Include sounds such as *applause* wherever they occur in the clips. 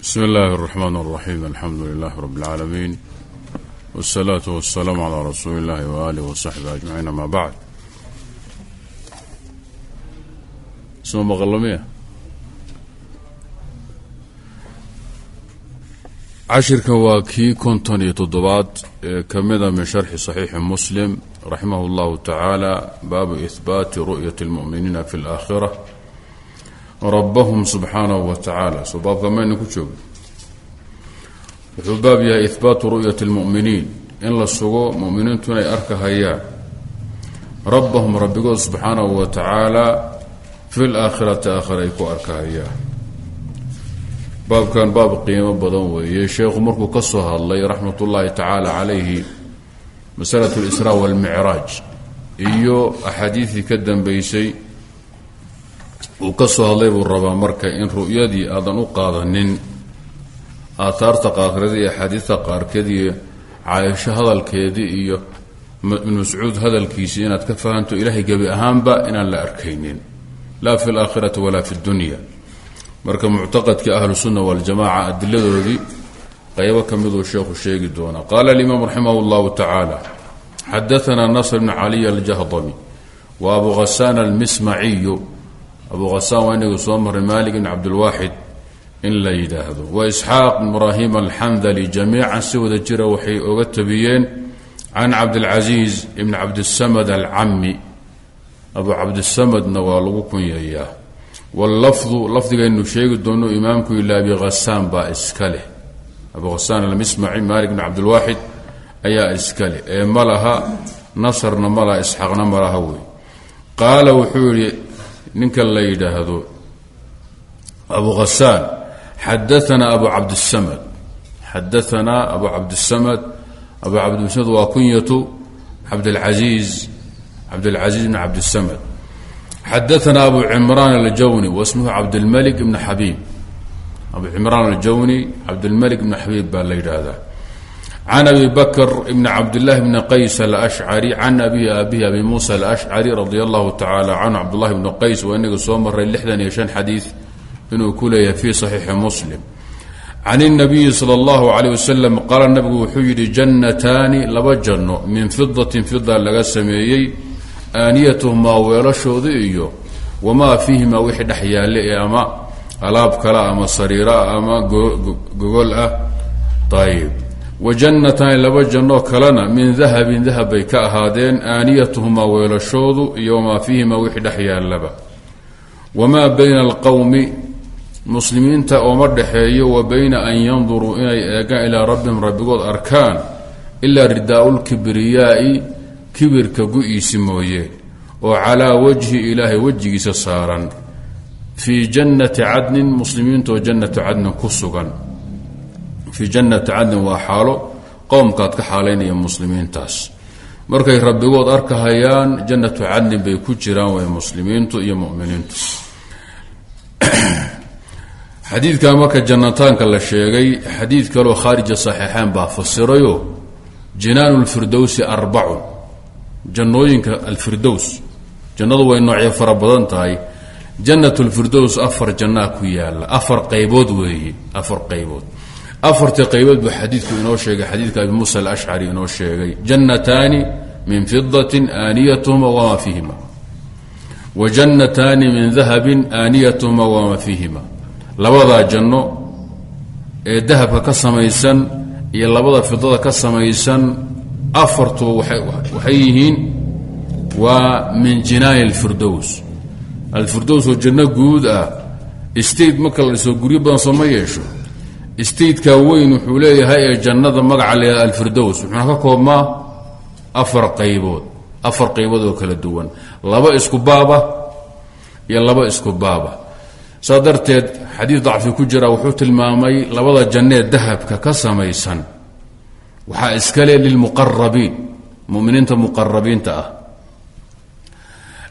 bsmi اllahi الرحman الرaxيm alxamdu lilah rb اlcaalamiin wالsalaaةu waالsalaam عlى rasuuli اllahi walih wصaxbi ajmaciin ama bacd soo maqalamiya cashirka waa kii konton iyo toddobaad ee ka mida min sharxi صaxiixi muslim raximah اllahu tacaala baabu ihbaati ru'yat اlmu'miniina fi اlآakhirة rabbahum subxaanahu wa tacaala. Soo baabka mayna ku joogno. Wuxuu baab yahay ihbaatu ru'yati اlmu'miniin in la sugo mu'miniintu inay arkahayaan. Rabbahum rabbigood subxaanahu wa tacaala fi laakhirati aakhira ay ku arkahayaan. Baabkan baab qiimo badan weeye. Sheekhu markuu ka soo hadlay raxmat ullaahi tacaala calayhi masalat اlisraa walmicraaj iyo axaadiidii ka dambeysay uu ka soo hadlay buu rabaa marka in ru'yadii aadan u qaadanin. Aataarta qaarkeed iyo axaadiista qaarkeed iyo caaisho hadalkeedii iyo ibn mascuud hadalkiisii inaad ka fahanto ilaahay gebi ahaanba inaan la arkaynin. Laa fi laakhirati walaa fi dunya marka muctaqadkii ahlu sunna waljamaca adiladoodii qaybo ka miduu sheekhu sheegi doonaa. Qaala alimaam raximah llahu tacaala xadaanaa nasr bn caliy aljahdami wa abu hasaan almismaciyu abu hasaan waa inagu soo maray malik ibn cabdilwaaxid in la yidhaahdo. Wa isxaaq ibraahim alxandali jamiican si wada jira waxay oga tabiyeen can cabdilcasiis ibn cabdisamad alcami abu cabdisamadna waa lagu kunyayaa wallafdu lafdigaynu sheegi doono imaamku ila abi hasaan baa iska leh. Abu hasaan almismaci malik ibn cabdilwaaxid ayaa iska leh. Ee ma laha nasarna ma laha isxaaqna ma ninka la yidhaahdo abu hasaan xadaanaa abu cabdisamad. Xadaanaa abu cabdisamad. Abu cabdisamad waa kunyatu cabdilcaiiz cabdilcasiiz bn cabdisamad. Xadaanaa abu cimraan aljawni wasmuhu cabdilmalik ibn xabiib. Abu cimraan aljawni cabdilmalik ibn xabiib baa la yidhaahdaa can abi bakr bn cabdاllahi bni qays alashcari can abihi abihi abi muusa alashcari radi allahu tacaala canhu cabdullahi bni qays waa inaga soo maray lixdan iyo shan xadiid inuu ku leeyahay fi saxiixi muslim can اnabiyi salى اllahu alayh wasalam qaala nabigu wuxuu yidhi jannataani laba janno min fidatin fida laga sameeyey aaniyatuhumaa weelashooda iyo wamaa fiihimaa wixii dhex yaale ee ama alaab kale ama sariira ama gogol ah ayb wajannataani laba jannoo kalena min dahabin dahab bay ka ahaadeen aaniyatuhumaa weelashoodu iyo wamaa fiihimaa wixii dhex yaallaba. Wamaa bayna alqowmi muslimiinta ooma dhexeeyo wa bayna an yanduruu inay eegaan ilaa rabbihim rabbigood arkaan ilaa ridaau lkibriyaai kibirka gu-iisi mooye oo calaa wajhi ilaahay wejigiisa saaran. Fii jannati cadnin muslimiintaoo jannatu cadnin ku sugan fii jannati cadnin waa xaalo qowmkaad ka xaalaynaya muslimiintaas. Markay rabbigood arkahayaan jannatu cadnin bay ku jiraan way muslimiintu iyo muminiintu. *clears throat* Xadiidkan marka jannataanka la sheegay xadiid kaloo khaarija saxiixeyn baa fasirayo jinaan lfirdowsi arbacun. Jannooyinka alfirdows jannadu way noocyo fara badan tahay. Jannat lfirdows afar jannaa ku yaalla afar qaybood weeye afar qaybood afartii qaybood buu xadiidku inoo sheegay xadiidka abi muusa alashcari inoo sheegay jannataani min fidatin aaniyatuhuma wamaa fiihima wa jannataani min dahabin aaniyatuhuma wamaa fiihima labadaa janno ee dahabka ka samaysan iyo labada fidada ka samaysan afartuba waxay yihiin waa min jinaani alfirdows alfirdows oo janno guud ah state marka la dhiso guryo badan soo ma yeesho stateka weyn wuxuu leeyahay ee jannada magaca leeyahay alfirdows wuxuuna ka koobmaa afar qaybood afar qaybood oo kala duwan. Laba isku baaba iyo laba isku baaba. Saa darteed xadiid dacfi ku jira wuxuu tilmaamay labada jannee dahabka ka samaysan. Waxaa iskale lilmuqarabiin muminiinta muqarabiinta ah.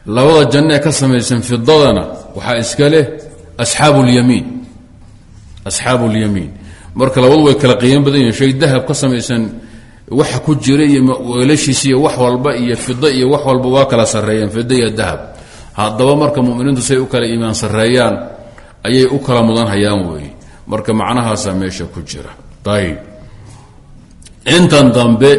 Labada jannee ka samaysan fidadana waxaa iska leh asxaabu اlyamiin asxaabu اlyamiin marka labadu way kala qiimo badan yihiin shay dahab ka samaysan waxa ku jira iyo iyo wax walba iyo fida iyo wax walba waa kala sarreeyeen fida iyo dahab. Haddaba marka muminiintu say u kala iimaan sarreeyaan ayay u kala mudan hayaan weeye marka macnahaasaa meesha ku jira. Ayb intan dambe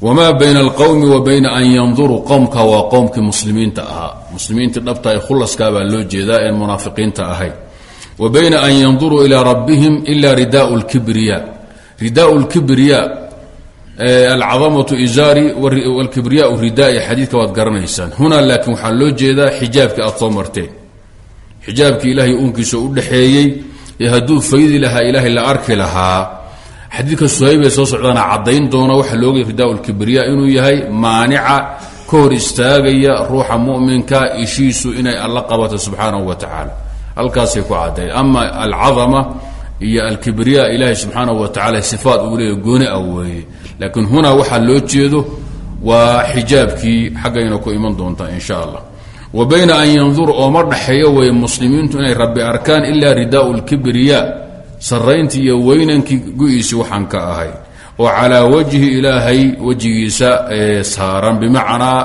wamaa bayna alqowmi wa bayna an yanduruu qowmka waa qowmkii muslimiinta ahaa. Muslimiintii dhabta ee khulaskaabaa loo jeedaa een munaafiqiinta ahayd wa bayna an yanduruu ilaa rabbihim ila ridaau lkibriya ridaau lkibriya alcadamatu izaari wlkibriyaau ridaai xadiidka waad garanaysaan. Hunaa laakiin waxaa loo jeedaa xijaabkii aad soo marteen. Xijaabkii ilaahay uunkiisa u dhexeeyey ee hadduu faydi lahaa ilaahay la arki lahaa. Xadiidka suhayb ee soo socdaana caddayn doona waxaa looga ridaau lkibriya inuu yahay maanica ka hor istaagaya ruuxa muminka ishiisu inay alla qabato subxaanahu wa halkaasay ku cadday ama alcadama iyo alkibriya ilaahay subxaanahu wa tacala sifaat uu leeya gooni ah weeye. Laakiin hunaa loo jeedo waa xijaabkii xaggayna ku iman doontaa in sha allah. Wa bayna an yanduru oo ma dhaxeeyo muslimiintu inay rabbi arkaan ilaa ridaau lkibriya sarayntii iyo weynankii gu-iisii ka ahay. Oo calaa wajhi ilaahay wejigiisa saaran bimacnaa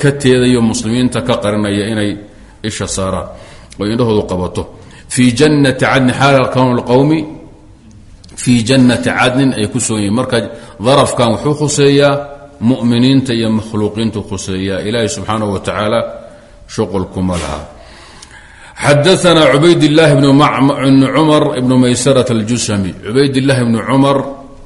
ka muslimiinta ka qarinaya inay isha saaraan oy indhahoodu qabato. Fii jannai cadnin xaal kawnu qowmi fii jannati cadnin ay ku sugan yihiin marka darafkan wuxuu khuseeyaa muminiinta iyo makhluuqiintu khuseeyaa. Ilaahi subxaanahu wa tacaala shuqulkuma laha. Xadaana cubaydlaahi bni cumar ibnu maysarat aljusami. Cubaydilaahi bni cumar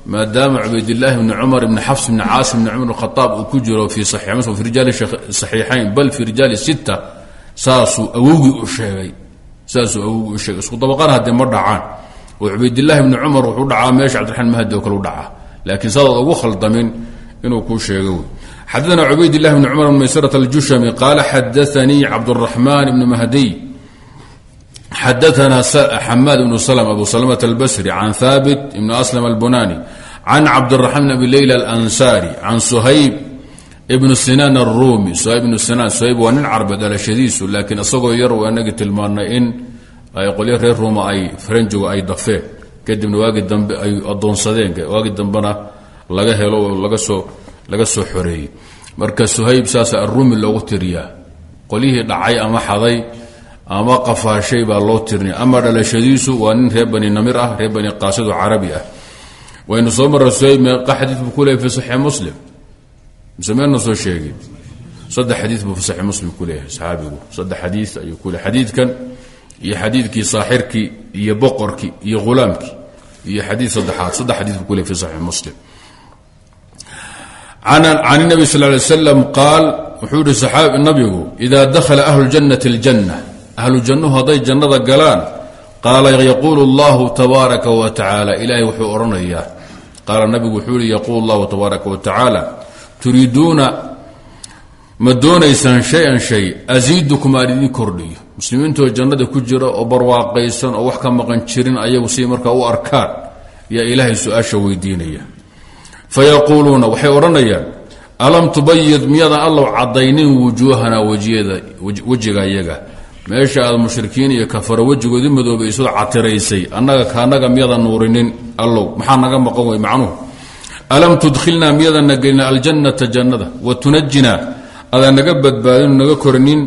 maadaama cubaydilaahi bni cumar ibni xafs bni caasim bni cumar khaaab uu ku jiro fii fi rijaali saxiixayn bal fii rijaali sitta saasuu awowgii u sheegay saasuu awowgii u sheegay. Isku dabaqana haddee ma dhacaan oo cubaydillaahi bni cumar wuxuu dhacaa meesha cabdiraxmaan mahadi oo kale u dhacaa. Laakiin saadaad ugu khaldamin inuu kuu sheego wey. Xadana cubayd illahi bni cumar bn maysrat aljushami qaala xadaanii cabduraxmaan bni mahdiy xadaana xamaad ibnu slm abu salmat albasri can haabit ibni aslam albunaani can cabdiraxmaan bn abi leyla alansaari can suhayb ibnu sinaan arumi ibnu sinaan suhayb waa nin carbe dhalashadiisu laakiin isagoo yar anagii tilmaanay in qolyo reer ruuma ay faranjigu ay dafeen. Kadibna waagii dambe ay adoonsadeen waagii dambena laga helo oo lagasoo laga soo xoreeyey. Marka suhayb saasa arumi loogu tiriyaa qolyihii dhacay ama xaday ama qafaashay baa loo tirnay. Ama dhalashadiisu waa nin reer bani namir ah reer bani qaasido carabi ah. Waynu soo marra suhayb meeqa xadiid buu ku muslim mise meelna soo sheegay. Saddex xadiid buu fi saxiix muslim ku leeyahay saxaabigu. Saddex xadiid ayuu ku leeyahay. Xadiidkan iyo xadiidkii saaxirkii iyo boqorkii iyo ghulaamkii iyo xadiid saddexaad. Saddex xadiid buu ku leeyahay fi saxiix muslim. Can nabi sal lay slam qaal wuxuu saxaabi nabigu ida dakhala ahlu ljannati aljanna. Ahlu jannuhu hadday jannada galaan qaala yaquulu llahu tabaaraka wa tacaala ilaahay wuxuu odhanayaa. Qaala nabigu wuxuu yihi yaquulu llahu tabaaraka wa tacaala turiiduuna ma doonaysaan shay-an shay asiidukum aan kordhiyo. Muslimiintoo jannada ku jira oo barwaaqaysan oo wax ka maqan jirin ayagu siay markaa u arkaan yaa ilaahay su'aasha weydiinaya. Fayaquuluuna waxay odhanayaan alam tubayid miyaadan allow caddaynin wujuuhana wejiga iyaga? Meesha aad mushrikiin iyo kafaro wejigoodii madoobaysoo catiraysay annaga kaanaga miyadan nuurinin allow maxaa naga maqan wey macnuhu alam tudkhilnaa miyadanna gelina aljannata jannada? Wa tunajinaa adan naga badbaadinu naga korinin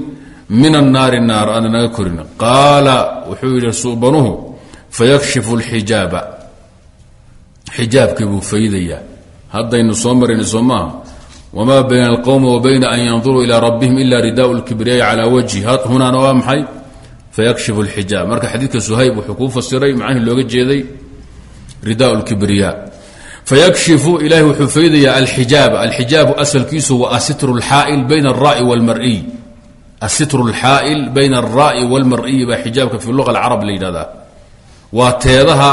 min annaari naar adan naga korin qaala wuxuu yidhi suubanuhu fayakshifu lxijaaba xijaabkii buu faydayaa. Haddaynu soo marayna soo maaha wma bayna alqowmi wa bayna an yanduruu ilaa rabbihim ila ridaau lkibriyaai calaa wajhi. Hunaana waa maxay? Fayakshifu lxijaab marka xadiidka suhayb wuxuu kuu fasiray macnihii looga fayakshifu ilahi wuxuu faydayaa alxijaaba alxijaabu asalkiisu wa asitru lxaail bayna alra'i walmariy asitru lxaa'il bayna alra'i walmariyi baa xijaabka fi luga alcarab la yidhahdaa waa teedaha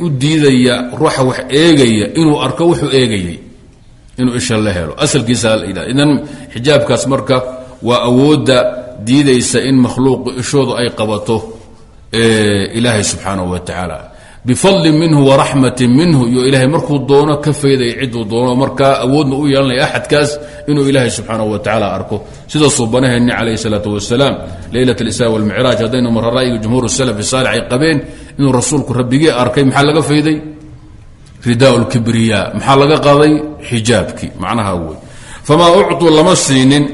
u diidaya ruuxa wax eegaya inuu arko wuxuu eegayay inuu isha la helo asalkiisa idan xijaabkaas marka waa awoodda diidaysa in makhluuqu ishoodu ay qabato ilaahay subxaanahu wa tacaala bifadlin minhu waraxmatin minhu iyo ilaahay markuu doono ka faydaya ciduu doono. Markaa awoodna u yeelanaya axadkaas inuu ilaahay subxaanahu wa tacaala arko. Sida suubanaheeni calayhi salaatu wasalaam leylat alisraa walmicraaj haddaynu mara ra'yiga jumhuur salafi saalix ay qabeen inuu rasuulku rabbigii arkay maxaa laga fayday? Ridaa lkibriya maxaa laga qaaday? Xijaabkii macnaha wey famaa uctuu lama siinin.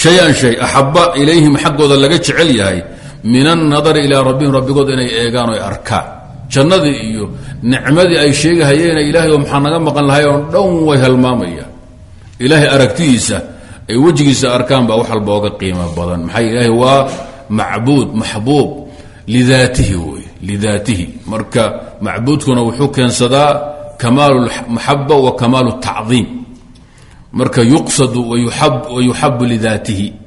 Shay-an shay. Axaba ilayhim xaggooda laga jecel yahay min annadari ilaa rabbihim rabbigood inay eegaan oy arkaan. Jannadii iyo nicmadii ay sheegahayeena ilaahay oo maxaa naga maqan lahay oo dhan way halmaamayaan. Ilaahay aragtidiisa ay wejigiisa arkaan baa wax walba oga qiimo badan. Maxaa ilaahay waa macbuud maxbuub lidaatihi wey marka macbuudkuna wuxuu keensadaa kamaalu maxaba wa kamaalu tacdiim. Marka yuqsadu wayuxabu lidaatihi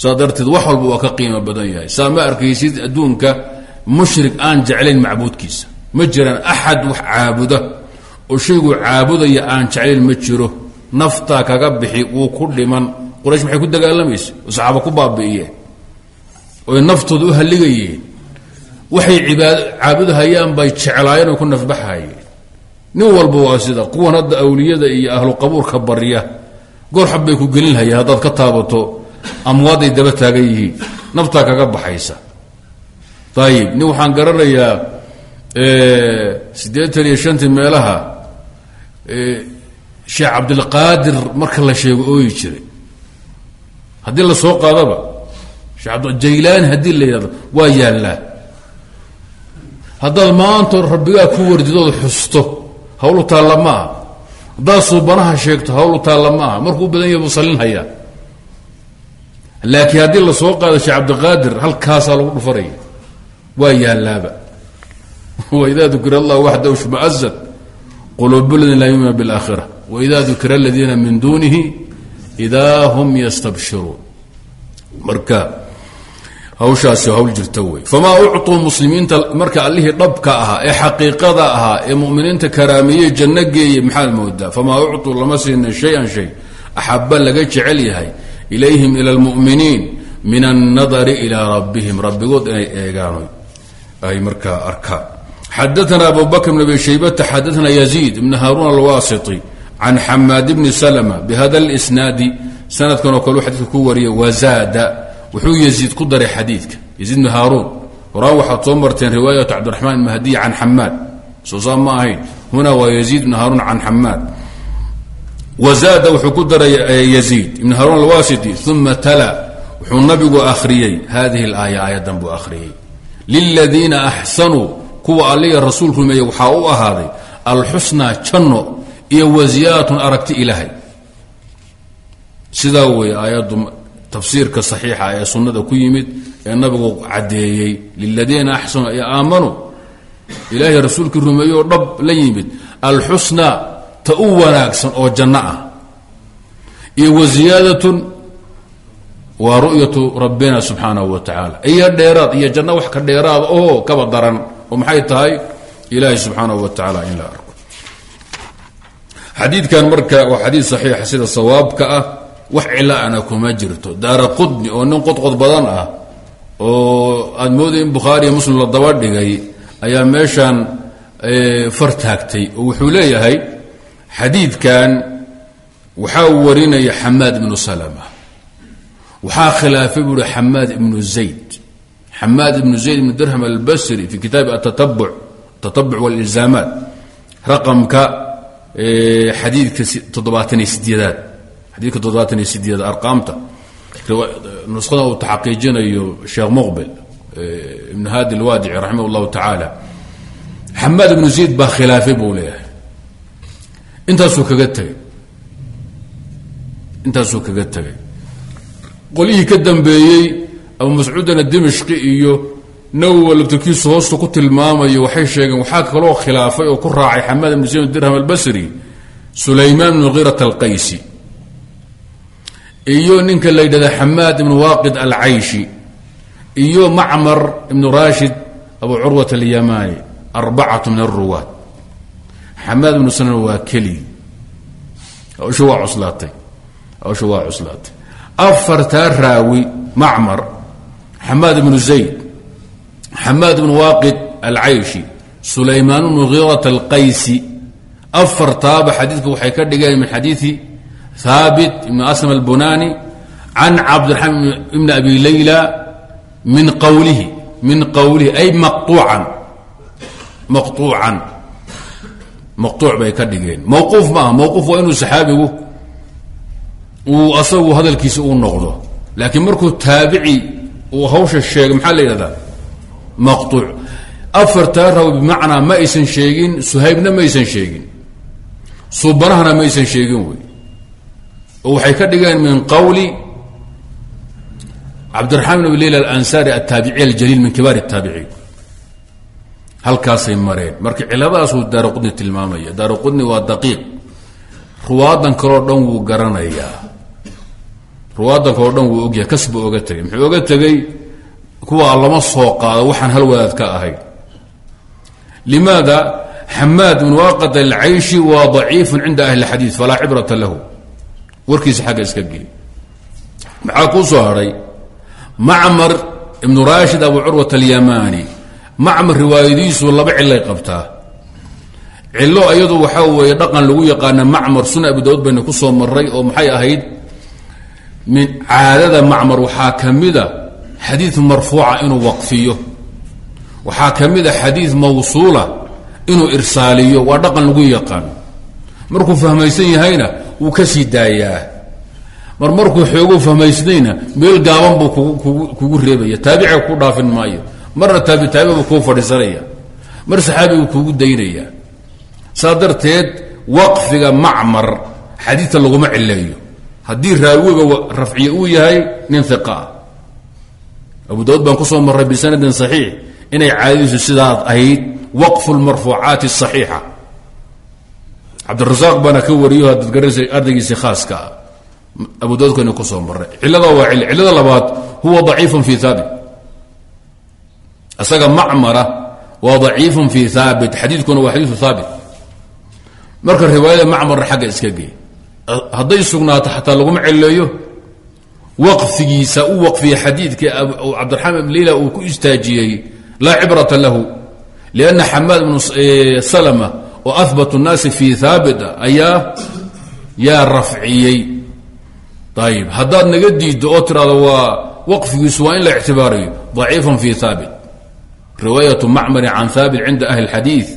saa darteed wax walba waa ka qiimo badan yahay. Saa ma arkaysid adduunka mushrik aan jeclayn macbuudkiisa. Ma jiraan axad wax caabuda. Oo shaygu caabudaya aan jeclayn ma jiro. Naftaa kaga bixi wuu ku dhiman. Quraysh maxay ku dagaalamaysa oo saxaaba ku baabi'iyeen oy naftooda u halligayeen waxay cibaad caabudahayaan bay jeclaayeen oo ku nafbaxayeen. Nin walba waa sida kuwan hadda awliyada iyo ahlu qabuurka barya. Gorxab bay ku gelin hayaan haddaad ka taabato amwaadday daba taagan yihiin. Naftaa kaga baxaysa. Ayib nin waxaan garanayaa siddeetan iyo shantii meelaha sheekh cabdilqaadir marka la sheego ooyi jiray. Haddii la soo qaadaba jaylaani haddii la yidhahdo waa yaallaa haddaad maanta rabbigaa ku wardidooda xusto hawlu taalla ma aha. Sheegto hawlu taalla ma aha. Markuu badan yahay buu sallinhayaa laakiin haddii la soo qaado sheekh cabdiqaadir halkaasaa lagu dhufaraya waa yaallaaba *laughs* waidaa dukira allah waxdahu shmaazat quluub ladina laa yuumina biاlaakhira waida dukira aladiina min duunihi idaa hum yastabshiruun marka hawshaasi hawl jirta wey famaa ucطuu muslimiinta marka allihii dhabka ahaa ee xaqiiqada ahaa ee muminiinta karaamiyey janno geeye maxaad moodaa famaa ucطuu lama siinin shay-an shay axaba laga jecel yahay ilayhim ila lmuminiin min annadari ilaa rabbihim rabbigood inay eegaan ay markaa arkaan xadaana abu bakr bn abi shaybata xadaana yaziid ibn haaruun alwasiti can xamaad bni slma bihada اlisnaadi sanadkan oo kale xadidka ku wariya wazaada wuxuu yaziid ku daray xadiidka yaziid bn haaruun horaan waxaad soo marteen riwaayat cabdiraxmaan mahdiy can xamaad soo saa huna waa yaziid bn haaruun can xamaad wazaada wuxuu ku daray yaziid ibn haaruun alwasiti uma tala. Wuxuu nabigu akhriyey. Hadihi اlaaya aayadan buu akhriyey. Liladiina axsanuu kuwa alliga rasuul rumeeye waxaa u ahaaday alxusnaa janno iyo wasiyaadatun aragti ilaahay. Sidaa weeye aayaddu tafsiirka saxiixa ee sunnada ku yimid ee nabigu caddeeyey liladiina axsanuu ay aamanuu ilaahay rasuulkii rumeeye oo dhab la yimid alxusnaa ta u wanaagsan oo janno ah. Iyo wasiyaadatun waa ru'yatu rabbina subxaanahu wa tacaala. Iyo dheeraad iyo janno wax ka dheeraad oo kaba daran oo maxay tahay? Ilaahay subxaanahu wa tacaala in la arko. Xadiidkan marka waa xadiid saxiixa sida sawaabka ah wax cilaana kuma jirto. Daara qudni oo nin qodqod badan ah oo aad mooday in bukhaariiyo muslim la daba dhigay ayaa meeshan far taagtay oo wuxuu leeyahay xadiidkan waxaa warinaya xamaad ibnu salama. Waxaa khilaafay buu hi xamaad ibnu zayd. Xamaad ibnu zayd ibnu dirham albasri fi kitaabi atatabuc atatabuc walilzaamaat. Raqamka xadiidka toddobaataniyo sideedaad xadiidka toddobaatan iyo sideedaad arqaamta. Nuskhada uu taxaqiijinayo sheekh muqbil ibn haadi alwaadici raximah tacaala xamaad ibnu zayd baa khilaafay buu leeyahay intaasuu kaga tegay intaasuu kaga tegay qolyihii ka dambeeyey abu mascuudana dimashqi iyo nawowa laftirkiisu hoosta ku tilmaamayo waxay sheegeen waxaa kaloo khilaafay oo ku raacay xamaad ibnu zayd dirham albasri sulaymaan ibnu khirat alqaysi iyo ninka la yidhahda xamaad ibnu waaqid alcayshi iyo macmar ibnu rashid abu curwat alyamani arbacatu min aruwaad xamaad ibnu sanan waa keligi hawsha waa cuslaatay. Hawsha waa cuslaatay. Afartaa raawi macmar xamaad ibnu zayd xamaad ibnu waaqid alcayshi sulaymaan ibnu khirat alqaysi. Afartaaba xadiidka waxay ka dhigeen min xadiidi haabit ibn aslam albunani can cabdiraxmaan ibni abi layla min qawlihi min qawlihi ay maqtuucan maqtuucan maqtuuc bay ka dhigeen. Mawquuf maaha. Mawquuf waa inuu saxaabigu uu asagu hadalkiisa uu noqdo. Laakiin markuu taabici uu hawsha sheegay maxaa la yidhahdaa? Maqtuuc. Afartaa raw bimacnaa ma aysan sheegin suhaybna ma aysan sheegin. Subanahana ma aysan sheegin wey. Oo waxay ka dhigeen min qawli cabdiraxmaan bn leyl alansaari altaabici aljaliil min kibaar الtaabiciin halkaasay mareen. Marka ciladaasuu daara qudni tilmaamaya. Daara qudni waa daqiiq. Ruwaadan kaleo dhan wuu garanayaa. Ruwaadan kaleo dhan wuu ogyahay. Kasbu oga tegay. Muxuu oga tegey kuwaa lama soo qaado. Waxaan hal wadaad ka ahayn. Limaada? Xamaad bn waaqid alcayshi waa daciifu cinda ahli اxadiid falaa cibrata lahu. Warkiisa xagga iska geli. Maxaa kuu soo hadhay macmar ibnu raashid abu curwat alyamani macmar riwaayadiisu laba cilay qabtaa. Cilo iyadu waxaa weeye dhaqan lagu yaqaana macmar suna abu daud bayna ku soo maray oo maxay ahayd? Min caadada macmar waxaa ka mida xadiid marfuuca inuu waqfiyo. Waxaa ka mida xadiid mawsuula inuu irsaaliyo waa dhaqan lagu yaqaan markuu fahmaysan yahayna wuu ka sii daayaa. Mar markuu xooguu fahmaysnayna meel gaaban buu kugu reebaya. Taabica ku dhaafin maayo marna taabi taabibu kuu fadhiisanaya. Mar saxaabigu kugu daynaya. Saa darteed waqfiga macmar xadiidka laguma cileeyo haddii raawiga rafciye uu yahay nin iqa ah abu daud baan ku soo maray bisanadin saxiix inay caadadiisu sidaad ahayd waqfu lmarfuucaati asaxiixa cabdirasaaq baana ka wariyo hadad garaysa ardaygiisii khaaska. Ah abu daudkana ku soo maray cilada waa cil cilada labaad huwa daciifun fi haabit isaga macmara waa daciifun fi haabit xadiidkuna waa xadiiu haabit marka riwaayada macmara xagga iska gey hadday sugnaato xataa laguma celeeyo waqfigiisa u waqfiya xadiidka cabdiraxmaan ibn leyla uu ku istaajiyey laa cibrata lahu lianna xamaad ibnu salma oo ahbat nnaasi fi haabita ayaa yaa rafciyey. Ayib haddaad naga diiddo oo tiraado waa waqfigiisu waa in la ictibaariyo daciifun fi haabit riwaayatu macmari can haabit cinda ahli اlxadiid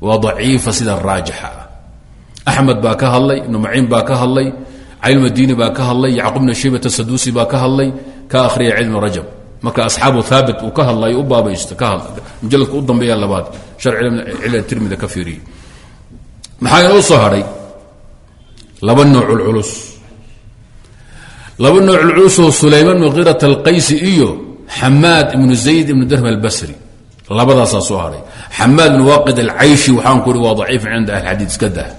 waa daciifa sida raajixa. Ah axmed baa ka hadlay ibnu maciin baa ka hadlay calimadini baa ka hadlay yacqub bn shaybat asaduusi baa ka hadlay ka akhriya cilmi rajab. Marka asxaabu haabit uu ka hadlayo u baabaysto ka hadla mujaladka u dambeeya labaad shar cila tirmida ka fiiriyey maxaa inoo soo hadhay? Laba nooc culculus laba nooc culculusoo sulayman bn khirat alqaysi iyo xamaad ibnu zayd ibnu darham albasri. Labadaasaa soo hadhay xamaad ibn waaqid alcayshi waxaan ku uhi waa daciif cinda ahli xadiid iska dah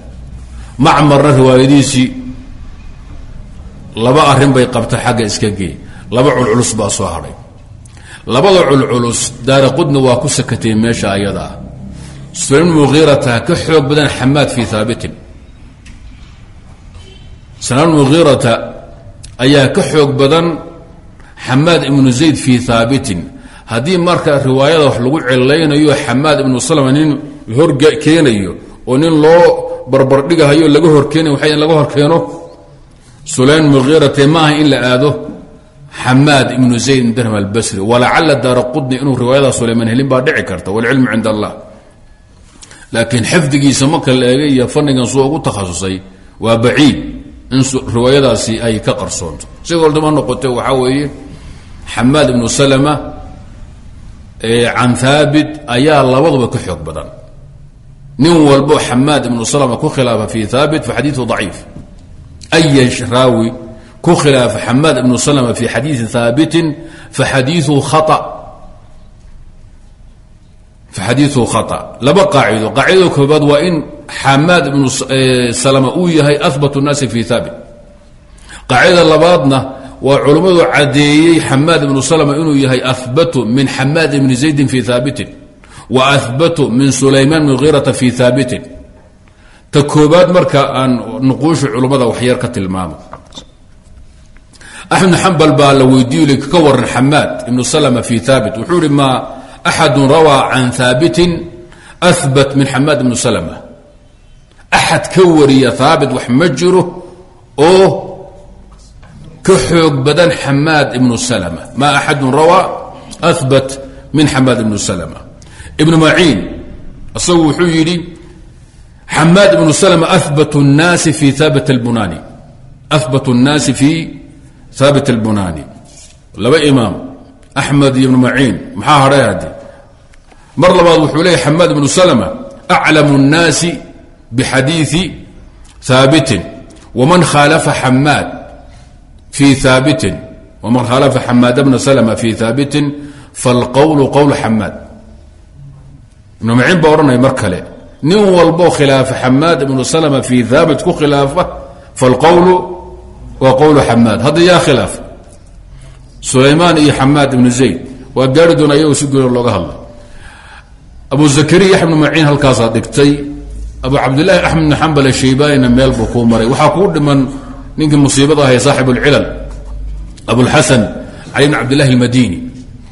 macmarna riwaayadiisii laba arrin bay qabta xagga iska gey laba culculus baa soo hadhay labada culculus daara qudna waa ku sakatay meesha ayada. Ah sulayman muhiirata ka xoog badan xamaad fii haabitin sulayman muhiirata ayaa ka xoog badan xamaad ibnu zayd fii haabitin haddii marka riwaayada wax lagu celaynayo xamaad ibnu salma nin hor keenayo oo nin loo barbardhigahayo laga horkeenay waa in laga horkeeno sulaym muhiirate maaha in la aado xamaad ibnu zayd ibn darham albasri. Walacala daara qudni inuu riwaayada sulayman helin baa dhici karta walcilmu cind allah. Laakiin xifdigiisa marka la eegay iyo fannigan suu ugu takhasusay waa baciid in riwaayadaasi ay ka qarsoonto. Si goldama noqote waxaa weeye xamaad ibnu salama can haabit ayaa labaduba ka xoog badan. Nin walbo xamaad ibnu salama ku khilaafa fi haabit fa xadiiu daciif. Ayan raawi ku khilaafa xamaad ibnu salama fi xadiii haabitin fa xadiiu kaa xadiiu kha laba qaacido. Qaacidada koobaad waa in xamaad ibnu eh, salama uu yahay ahbat الnaasi fi haabit qaacidada labaadna waa culammadu cadeeyey xamaad ibnu slma inuu yahay ahbatu min xamaad ibni زaydi fi haabitin wa ahbatu min sulayman bn khirata fi haabitin ta koobaad marka aan nuquusha culummada waxyar ka tilmaamo. Axmed xambal baa la weydiiy ka waran xamaad ibnu salma fi haabit wuxuu ihi ma axadu rawaa can haabitin ahbat min xamaad ibnu salma axad ka wariya haabit wax ma jiro oo ka xoog badan xamaad ibnu salma ma axadu rawaa ahbat min xamaad ibnu salma ibnu maciin isagu wuxuu yidhi xamaad ibnu slm ahbat الnaasi fi haabit اlbunani ahbat الnaasi fi haabit اlbunani laba imaam axmed iyo ibnu maciin maxaa hadhay hadde mar labaad wuxuu leeyahy xamaad ibnu salma aclamu الnaasi bixadiiثi haabitin wman khaalafa xamaad fii haabitin wman khaalafa xamaad bna slma fii haabitin falqowlu qowl xamaad ibnu maciin baa odhanaya mar kale nin walbo khilaafa xamaad ibnu slma fii haabit ku khilaafa falqowlu waa qowlu xamaad hadda yaa khilaafa sulaymaan iyo xamaad ibnu zayd waa gaari doona ayago si gooni looga hadlay. Abu yaxya bnu maciin halkaasaa dhigtay abu cabdillaahi axmed bn xambal shaybaanina meel buu kuu maray. Waxaa kuu dhiman ninkii musiibada ahay saaxib اlcilal abulxasan cali bn cabdillahi اlmadini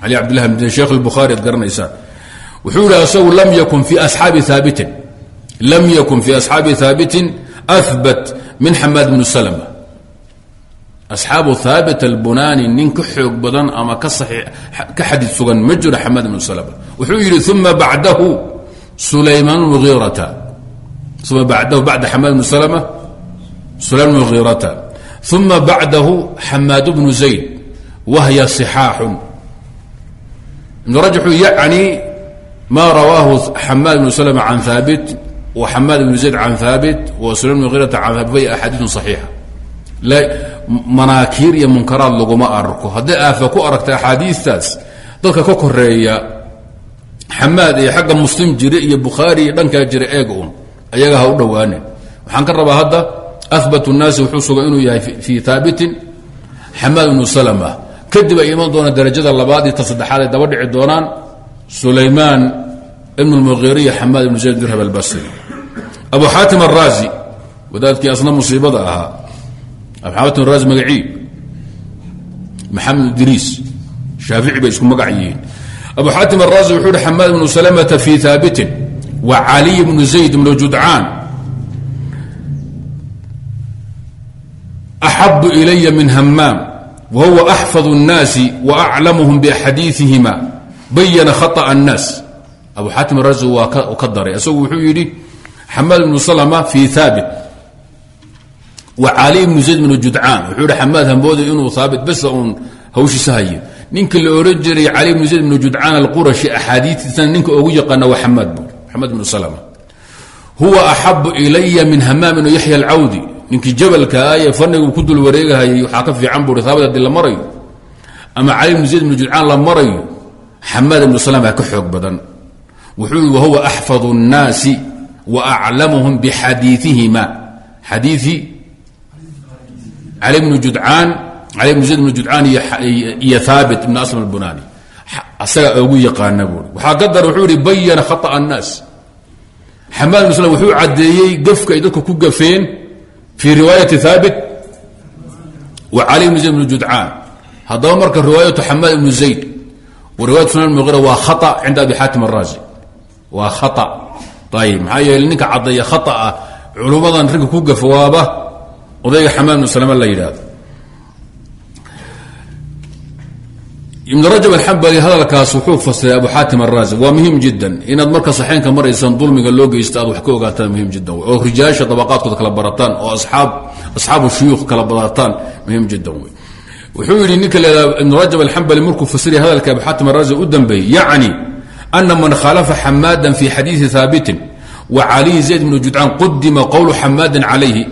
cali cabdillahi madini sheekh اlbukhaari ad garanaysaan wuxuu yihi asagu lam yakun fi asxaabi haabitin lam yakun fi asxaabi haabitin ahbat min xamaad bnu slma asxaabu haabit albunani nin ka xoog badan ama ka ka xadid sugan ma jiro xamaad bnu slma wuxuu yidhi uma bacdahu sulaymaan muhiirata uma bacdahu bacda xamaad bnu slma sulaym mukhiirata uma bacdahu xamaad bnu zayd wahya sixaaxun ibn rajxu yacni ma rawaahu xamaad bnu slma can haabit wa xamaad bnu zayd can haabit wa sulaym mukhiirata can haabit way axaadiisun saxiixa manaakiir iyo munkaraad laguma arko hadday aafa ku aragta axaadiistaas dadka ka koreeya xamaad iyo xagga muslim jire iyo bukhaari iyo dhankaa jira eeg un ayaga ha u dhowaanin waxaan ka rabaa hadda abat naasi wuxuu suga inuu yahay fii aabitin xamaad bnu slm kadib ay iman doonaan darajada labaad iyo ta saddexaad ay daba dhici doonaan sulaymaan ibn muiriy xamaad ibnu zayd dirhab albasri abu xaatim araazi wadaadkii asna musiibada ahaa abuxaatim araazi magacii maxamed idriis shaafici bay isku magac yihiin abu xaatim araazi wuxuu hi xamaad ibnu salamata fii aabitin wa caliy bnu zayd ibnu judcaan axabu ilaya min hamaam wa huwa axfad الnaasi wa aclamuhum baxadiiثihima bayana khaطأ الnaas abu xaatim araazi waa ka daray isagu wuxuu yidhi xamaad bnu slma fi haabit cali bnu zayd bnu judcaan wuxuu hi xamaad hambooda inuu haabit besa uun hawshiisa hayo ninka la ohan jiray cali bnu zayd bnu judcaan alqurashi axaadiistiisana ninka ogu yaqaana waa xamaad bu xamaad bnu salma huwa axabu ilaya min hamaam bnu yaxya alcawdi ninkii jabalkaa ee fanigu ku dul wareegahayay waxaa ka fiican bui haabit haddii la marayo ama cali bnu zayd bnu judcaan la marayo xamaad ibnu slma ka xoog badan wuxuu i wahuwa axfad الnaasi wa aclamuhum bixadiiihima xadiii cali bnu judcaan cali bnu zayd bnu judcaan iyo haabit ibn aslam albunani asagaa ogu yaqaana buui waxaa ka dar wuxuu ihi bayana khaطأ الnaas xamaad bn slm wuxuu caddeeyey gafka ay dadku ku gafeen fii riwaayati haabit wa cali ibn zayd ibn judcaan haddaba marka riwaayatu xamaad ibnu zayd wa riwayatu sunan muqira waa khaa cinda abi xaatim araazi waa khaa ayib maxaa yeele ninka caddeeya khaa ah culummadan ragga ku gafawaaba odayga xamaad ibnu salama la yidhaahdo. Ibn rajab alxambali hadalkaas wuxuu fasiray abu xaatim araazi waa muhiim jiddan inaad marka saxeenka maraysan dulmiga loo geysta wax ka ogaataan muhiim jiddan oo rijaasha dabaqaadkooda kala barataan oo asxaabu shuyuukh kala barataan muhiim jiddan wuxuu yidhi ninka leedaa ibn rajab alxambali markuu fasiraya hadalka abu xaatim araazi u dambeeyey yacni ana man khalafa xamaadan fi xadiidi haabitin wa caliyi zayd bnu judcaan qudima qowlu xamaadin calayhi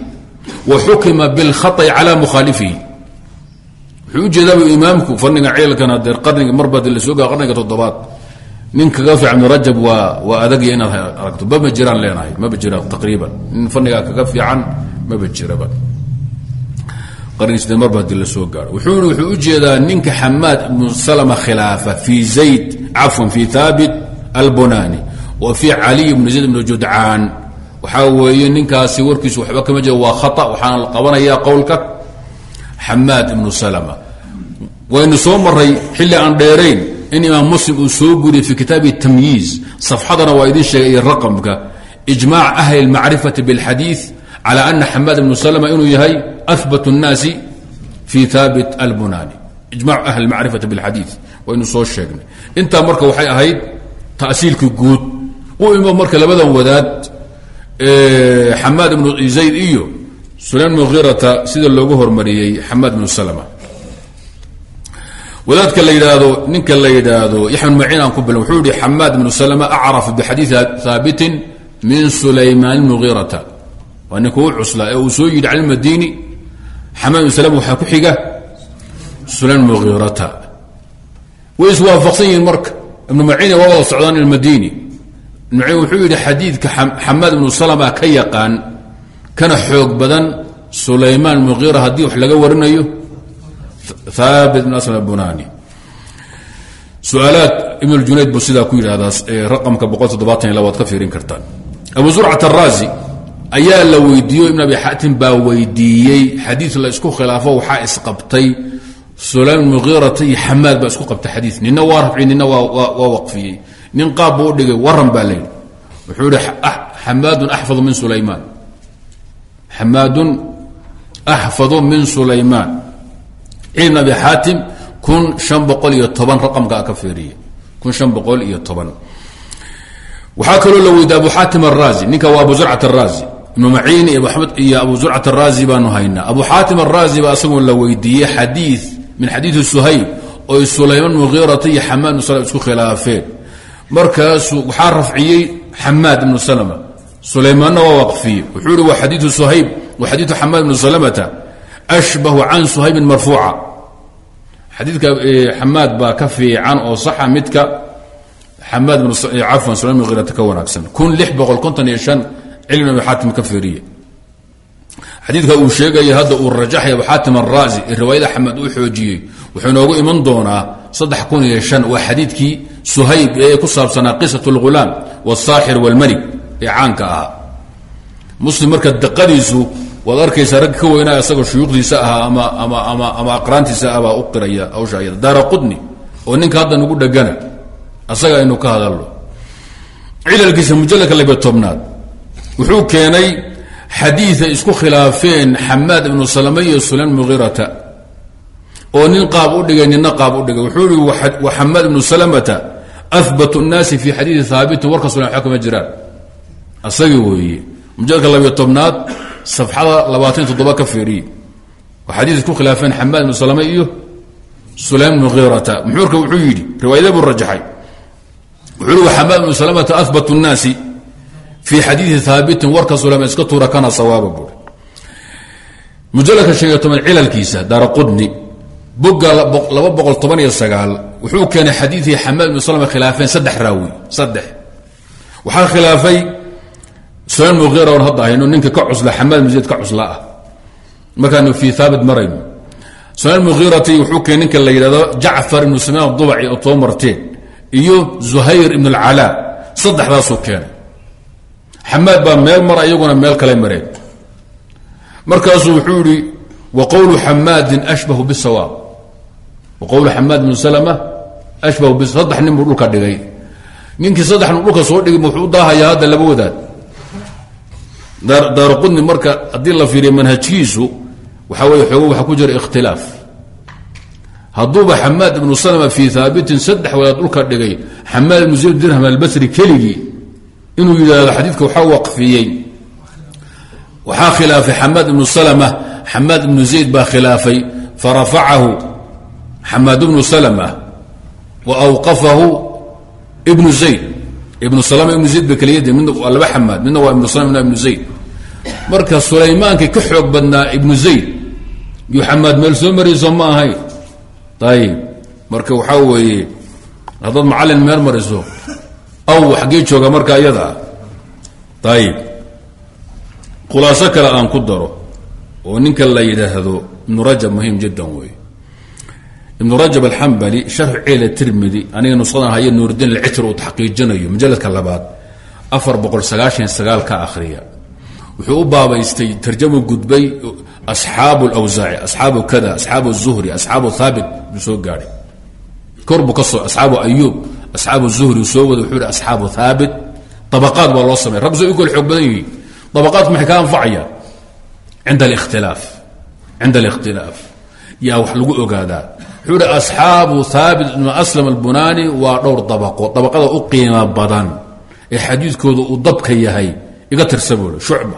wa xukima bilkhaطi cala mukhaalifihi wuxuu ujeedaaba imaamku faniga ceelkan hadee qarniga marba de la soo gaa qarniga toddobaad. Nin kaga fiican ibn rajab waa waa adagya inaad aragto. Maba jiraan leenahay maba jiraan taqriiban. Nin fanigaa kaga fiican maba jiraba qarnigi sideed marba haddii la soo gaaro wuxuu i wuxuu u jeedaa ninka xamaad ibnu salma khilaafa fi zayd cafwan fi haabit albunani wa fi caliy bnu zayd bnu judcaan waxaa weeye ninkaasi warkiisu waxba kama jira waa khata waxaana la qabanayaa qowlka xamaad ibnu salma waynu soo maray xilli aan dheerayn in imaam muslim uu soo guriyey fi kitaabi tamyiiz safxadana waa idin sheegay iyo raqamka ijmac ahli اlmacrifati biاlxadiiث calى ana xamaad ibnu salma inuu yahay ahbat الnaasi fi haabit albunani ijmac ahli اlmacrifati biاlxadiiث waynu soo sheegnay intaa marka waxay ahayd ta'siilkii guud u imo marka labadan wadaad xamaad ibnu zayd iyo sulaym muhirata sida loogu hormariyey xamaad bnu slma wadaadka la yidhaahdo ninka la yidhaahdo yaxya bn maciin aan ku bilan wuxuu yihi xamaad bnu salma acraf bixadiidi haabitin min sulaymaan mugiirata waa ninka u cuslaa ee uu soo yidhi cali madini xamaad bn salm waxaa ku xiga sulayman mugiirata way iswaafaqsan yihiin marka. Ibnu maciin waa wada socdaan ilmadini ibnu maciin wuxuu yidhi xadiidka xamaad ibnu salma ka yaqaan kana xoog badan sulaymaan mugiira haddii wax laga warinayo haabit bn aslam bunani su'aalaad ibn ljunayd buu sidaa ku yidhahdaa raqamka labaad ka fiirin kartaan. Abu zurcat araazi ayaa la weydiiyo ibn abi xaatim baa weydiiyey xadiid la isku khilaafo waxaa isqabtay sulayman mugiirata iyo xamaad baa isku qabtay xadii nina waa rafci nina waa nin qaab buu udhigay waran baa wuxuu ihi xamaadun axfadu min sulaymaan xamaadun axfadu min sulaymaan. Ibn abi xaatim kun an boqol iyo toban raqamkaa ka fiiriya kun an boqol iyo toban. Waxaa kaloo la weydiye abu xaatim araazi ninka waa abu zurcat araazi ibnu maciin iyo abu zurcat araazi baanu haynaa. Abu xaatim araazi baa isagoo la weydiiyey xadii min xadiidi suhayb oy sulayman mugiirata iyo xamaad ibnu slm isku khilaafeen. Markaasuu waxaa rafciyey xamaad ibnu salma sulaymaanna waa waqfiyey wuxuu ihi wa xadiiu suhayb wa xadiiu xamaad ibnu salmata ashbahu can suhaybin marfuuca xadiidka xamaad baa ka fiican oo saxa midka xamaad cafwan sulaym hiirata ka wanaagsan kun lix boqol konton iyo shan cilmi abi xaatim ka fiiriye xadiidka uu sheegaya hadda uu rajaxay abu xaatim araazi ee riwaayada xamaad uu xoojiyey wuxuu inoogu iman doonaa saddex kun iyo shan waa xadiidkii suhayb ee ku saabsanaa qisat اlghulaam wاsaaxir wاlmalik ee caanka ahaa. Muslim marka daqadiisu waad arkaysaa rag ka weynaa isagoo shuyuukhdiisa ahaa ama ama ama ama aqraantiisa ah baa u qiraya hawsha daara qudni oo ninka hadda nagu dhegana asaga aynu ka hadalno. Cilalkiisa mujalladka labiyo tobnaad wuxuu keenay xadiiday isku khilaafeen xamaad ibnu salame iyo sulayman mugiirata oo nin qaab u dhigay nina qaab u dhigay. Wuxuu ihi wa xamaad ibnu salamata ahbat الnaasi fi xadiidi haabitin warka sulan wa kama jiraan asagii weeye mujalladka labiyo tobnaad safxada labaatan ka fiiriye oo isku khilaafeen xamaad ibnu salame iyo sulaym mugiirata muxuurka wuxuu yidhi riwaayada buu rajaxay. Wuxuu hi xamaad ibnu salamata ahbat الnaasi fii xadiidi haabitin warka sulayma iska tuura kana sawaaba buuri mujaladka shan iyo toban cilalkiisa daara qudni boga laba wuxuu keenay xadiidkii xamaad ibnu salama khilaafeen saddex raawi saddex. Waxaa khilaafay sulaym mugiira oon hadda hayno ninka ka cusla xamaad ibnu zayd ka cusla ah. Markaanu fii haabit marayno. Sulaym mugiirati wuxuu keenay ninka la yidhahdo jacfar ibnu sumayaan dubaci oo too marteen iyo zuhayr ibn alcalaa. Saddexdaasuu keenay. Xamaad baa meel mara iyaguna meel kale mareen. Markaasuu wuxuu yihi wa qowlu xamaadin ashbahu bisawaab. Wa qowlu xamaad bnu salama ashbahu bi saddex nin buu dhulka dhigay. Ninkii saddex nin dhulka soo dhigay wuxuu u daahayaa hadda laba wadaad daaraqudni marka haddii la fiiriyo manhajkiisu waxaa wey xoogo waxaa ku jira ikhtilaaf. Hadduuba xamaad ibnu salma fii haabitin saddex wadaad dhulka dhigay xamaad ibnu zayd dirham albasri keligii inuu yidhaahdo xadiidka waxaa waqfiyey. Waxaa khilaafay xamaad ibnu salma xamaad ibnu zayd baa khilaafay farafacahu xamaad ibnu salma wa awqafahu ibnu zayd ibnu salma ibnu zayd bay kelyadi midna waa laba xamaad midna waa ibnu salma midna ibnu zayd. Marka sulaymaankii ka xoog badnaa ibnu zayd. Yuu xamaad meel soo marayso ma marka waxaa weeye haddaad macallin meel mariso aw xaggee jooga marka iyada ah. Ayib khulaaso aan ku daro oo ninka la yidhaahdo ibnu muhiim jiddan wey ibnu rajab alxambali sharxu ceela tirmidi aniga nushadan haya nuuridiin alcitr uu taxqiijinayo mujalladka labaad afar boqol sagaashan sagaal ka akhriya. Wuxuu baabaystay tarjamu gudbay asxaabu lawsaaci asxaabu kada asxaabu zuhri asxaabu haabit buu soo gaadhay. Kor buu ka soo asxaabu ayuub asxaabu zuhri soo wuxuu hi asxaabu haabit abaqaad baa loo samey rag soo u kala xoog badan yihiin. Abaqaadku maxay ka yaa wax lagu ogaadaa. Wuxuu hi asxaabu haabit ibnu aslam albunaani waa dhowr dabaqo dabaqada u qiimo badan ee xadiidkooda uu dabka yahay iga tirsa buui shucba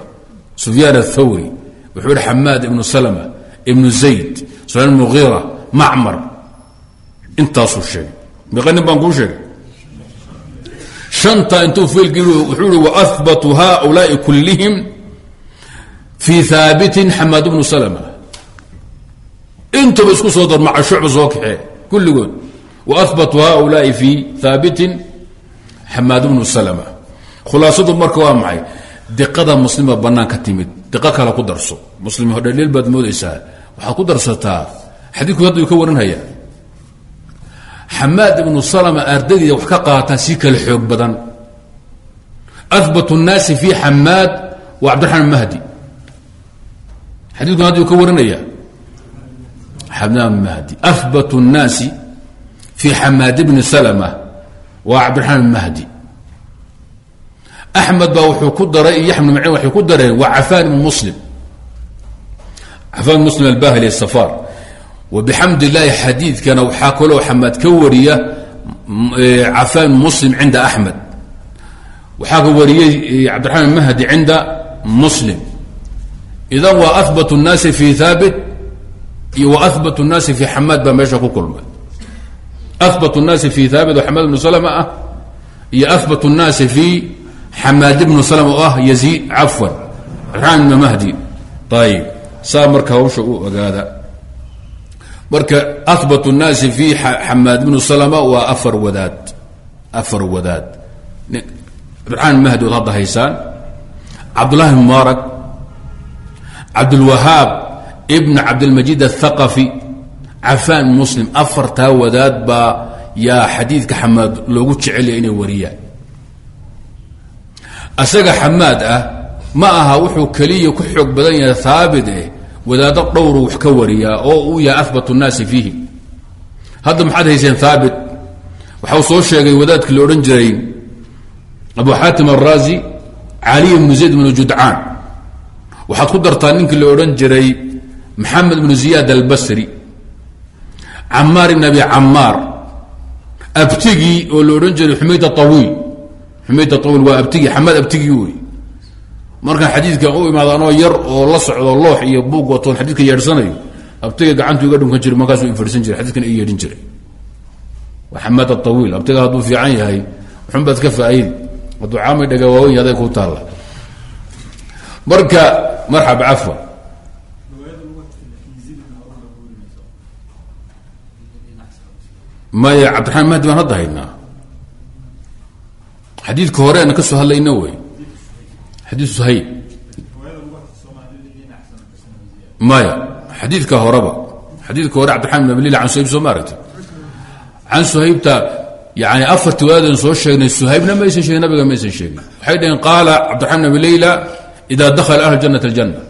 sufyaan athawri wuxuu hi xamaad ibnu salma ibnu zayd sulayman mugiira macmar. Intaasuu sheegay. Meeqa nin baan kuu sheegay. Shanta intuu fiilki wuxuu ihi waahbatu haulaai kullihim fii haabitin xamaad bnu salma intaba isku soo dar maca shucba soo kaxee kulligood. Waahbatu haulaai fii haabitin xamaad bnu salma khulaasadu marka waa maxay? Diqada muslima bannaan ka timid. Diqo kale ku darso. Muslim hodhaliil baad moodaysaa. Waxaad ku darsataa. Xadiidku hadda ka warinhaya. Xamaad ibnu salma ardaydiida wax ka qaataa si kale xoog badan. Ahbat الnaasi fi xamaad wa cabdiraxmaan mahdi. Xadiidkun hadda ka warinaya xamaad mahdi ahbat الnaasi fi xamaad bni salma wa cabdiraxmaan mahdi axmed baa wuxuu ku daray iyo yaxmed macin waxay ku dareen waa cafaan ibn muslim cafaan muslim albahli safar wa bixamd illaahi xadiidkana waxaa kaloo xamaad ka wariya cafaan muslim cinda axmed waxaa ka wariyey cabdiraxmaan mahdi cinda muslim idan waa ahbat الnaasi fi haabit iyo wahbat naasi fi xamaad baa meesha ku kulmay. Ahbat naasi fi haabit oo xamaad bnu slm ah iyo ahbat naasi fi xamaad bnu slm oo ah yaziid cafwan raxmaan ibn mahdi. Ayib saa marka hawsha u ogaada. Marka ahbat naasi fi xamaad bnu slm waa afar wadaad. Afar wadaad. Raxmaan mahdi ood hadda haysaan. Cabdullahi mubaarak cabdulwahaab bn cabdilmajid athaqafi cafaan muslim afartaa wadaad baa yaa xadiidka xamaad loogu jecelya inay wariyaan asaga xamaad ah ma aha wuxuu keliya ku xoog badan yahay haabit eh wadaado dhowru wax ka wariyaa oo uu yahay ahbat nnaasi fiihi. Hadda maxaad hayseen haabit waxau soo sheegay wadaadkii la odhan jiray abu xaatim araazi caliy bnu zayd bnu judcaan waxaad ku dartaa ninkii la odhan jiray maxamed bnu ziyaad albasri camaar ibn abi camaar abtigii oo la odhan jiray xumayd awiil xumayd awiil waa abtigi xamaad abtigii wey markaan xadiidkan u imaado anoo yar oo la socdo loox iyo buug watoon xadiidka yeedhsanayo abtiga gacantu iga dhunkan jiray markaasuu infadhisan jiray xadidkan i yeedhin jiray. Waa xamaad awiil abtiga hadduu fiican yahay xunbaad ka faaidi hadduu caamay dhaga waaweyn aday ku taalla. Marka marxab cafwa maya cabdiraxmaan mahdi baan hadda haynaa. Xadiidka hore ana ka soo hadlayna wey. Xadiid suhayb maya xadiidka horeba. Xadiidka hore cabdiraxman bin abilil can suhayb soo ma aragti can suhaybta yani afarti waadan soo sheegnay suhaybna maysan sheegin nabiga maysan sheegin. Waxay dhaheen qaala cabdiraxman abi leyla ida dakhala ahlu janat aljanna.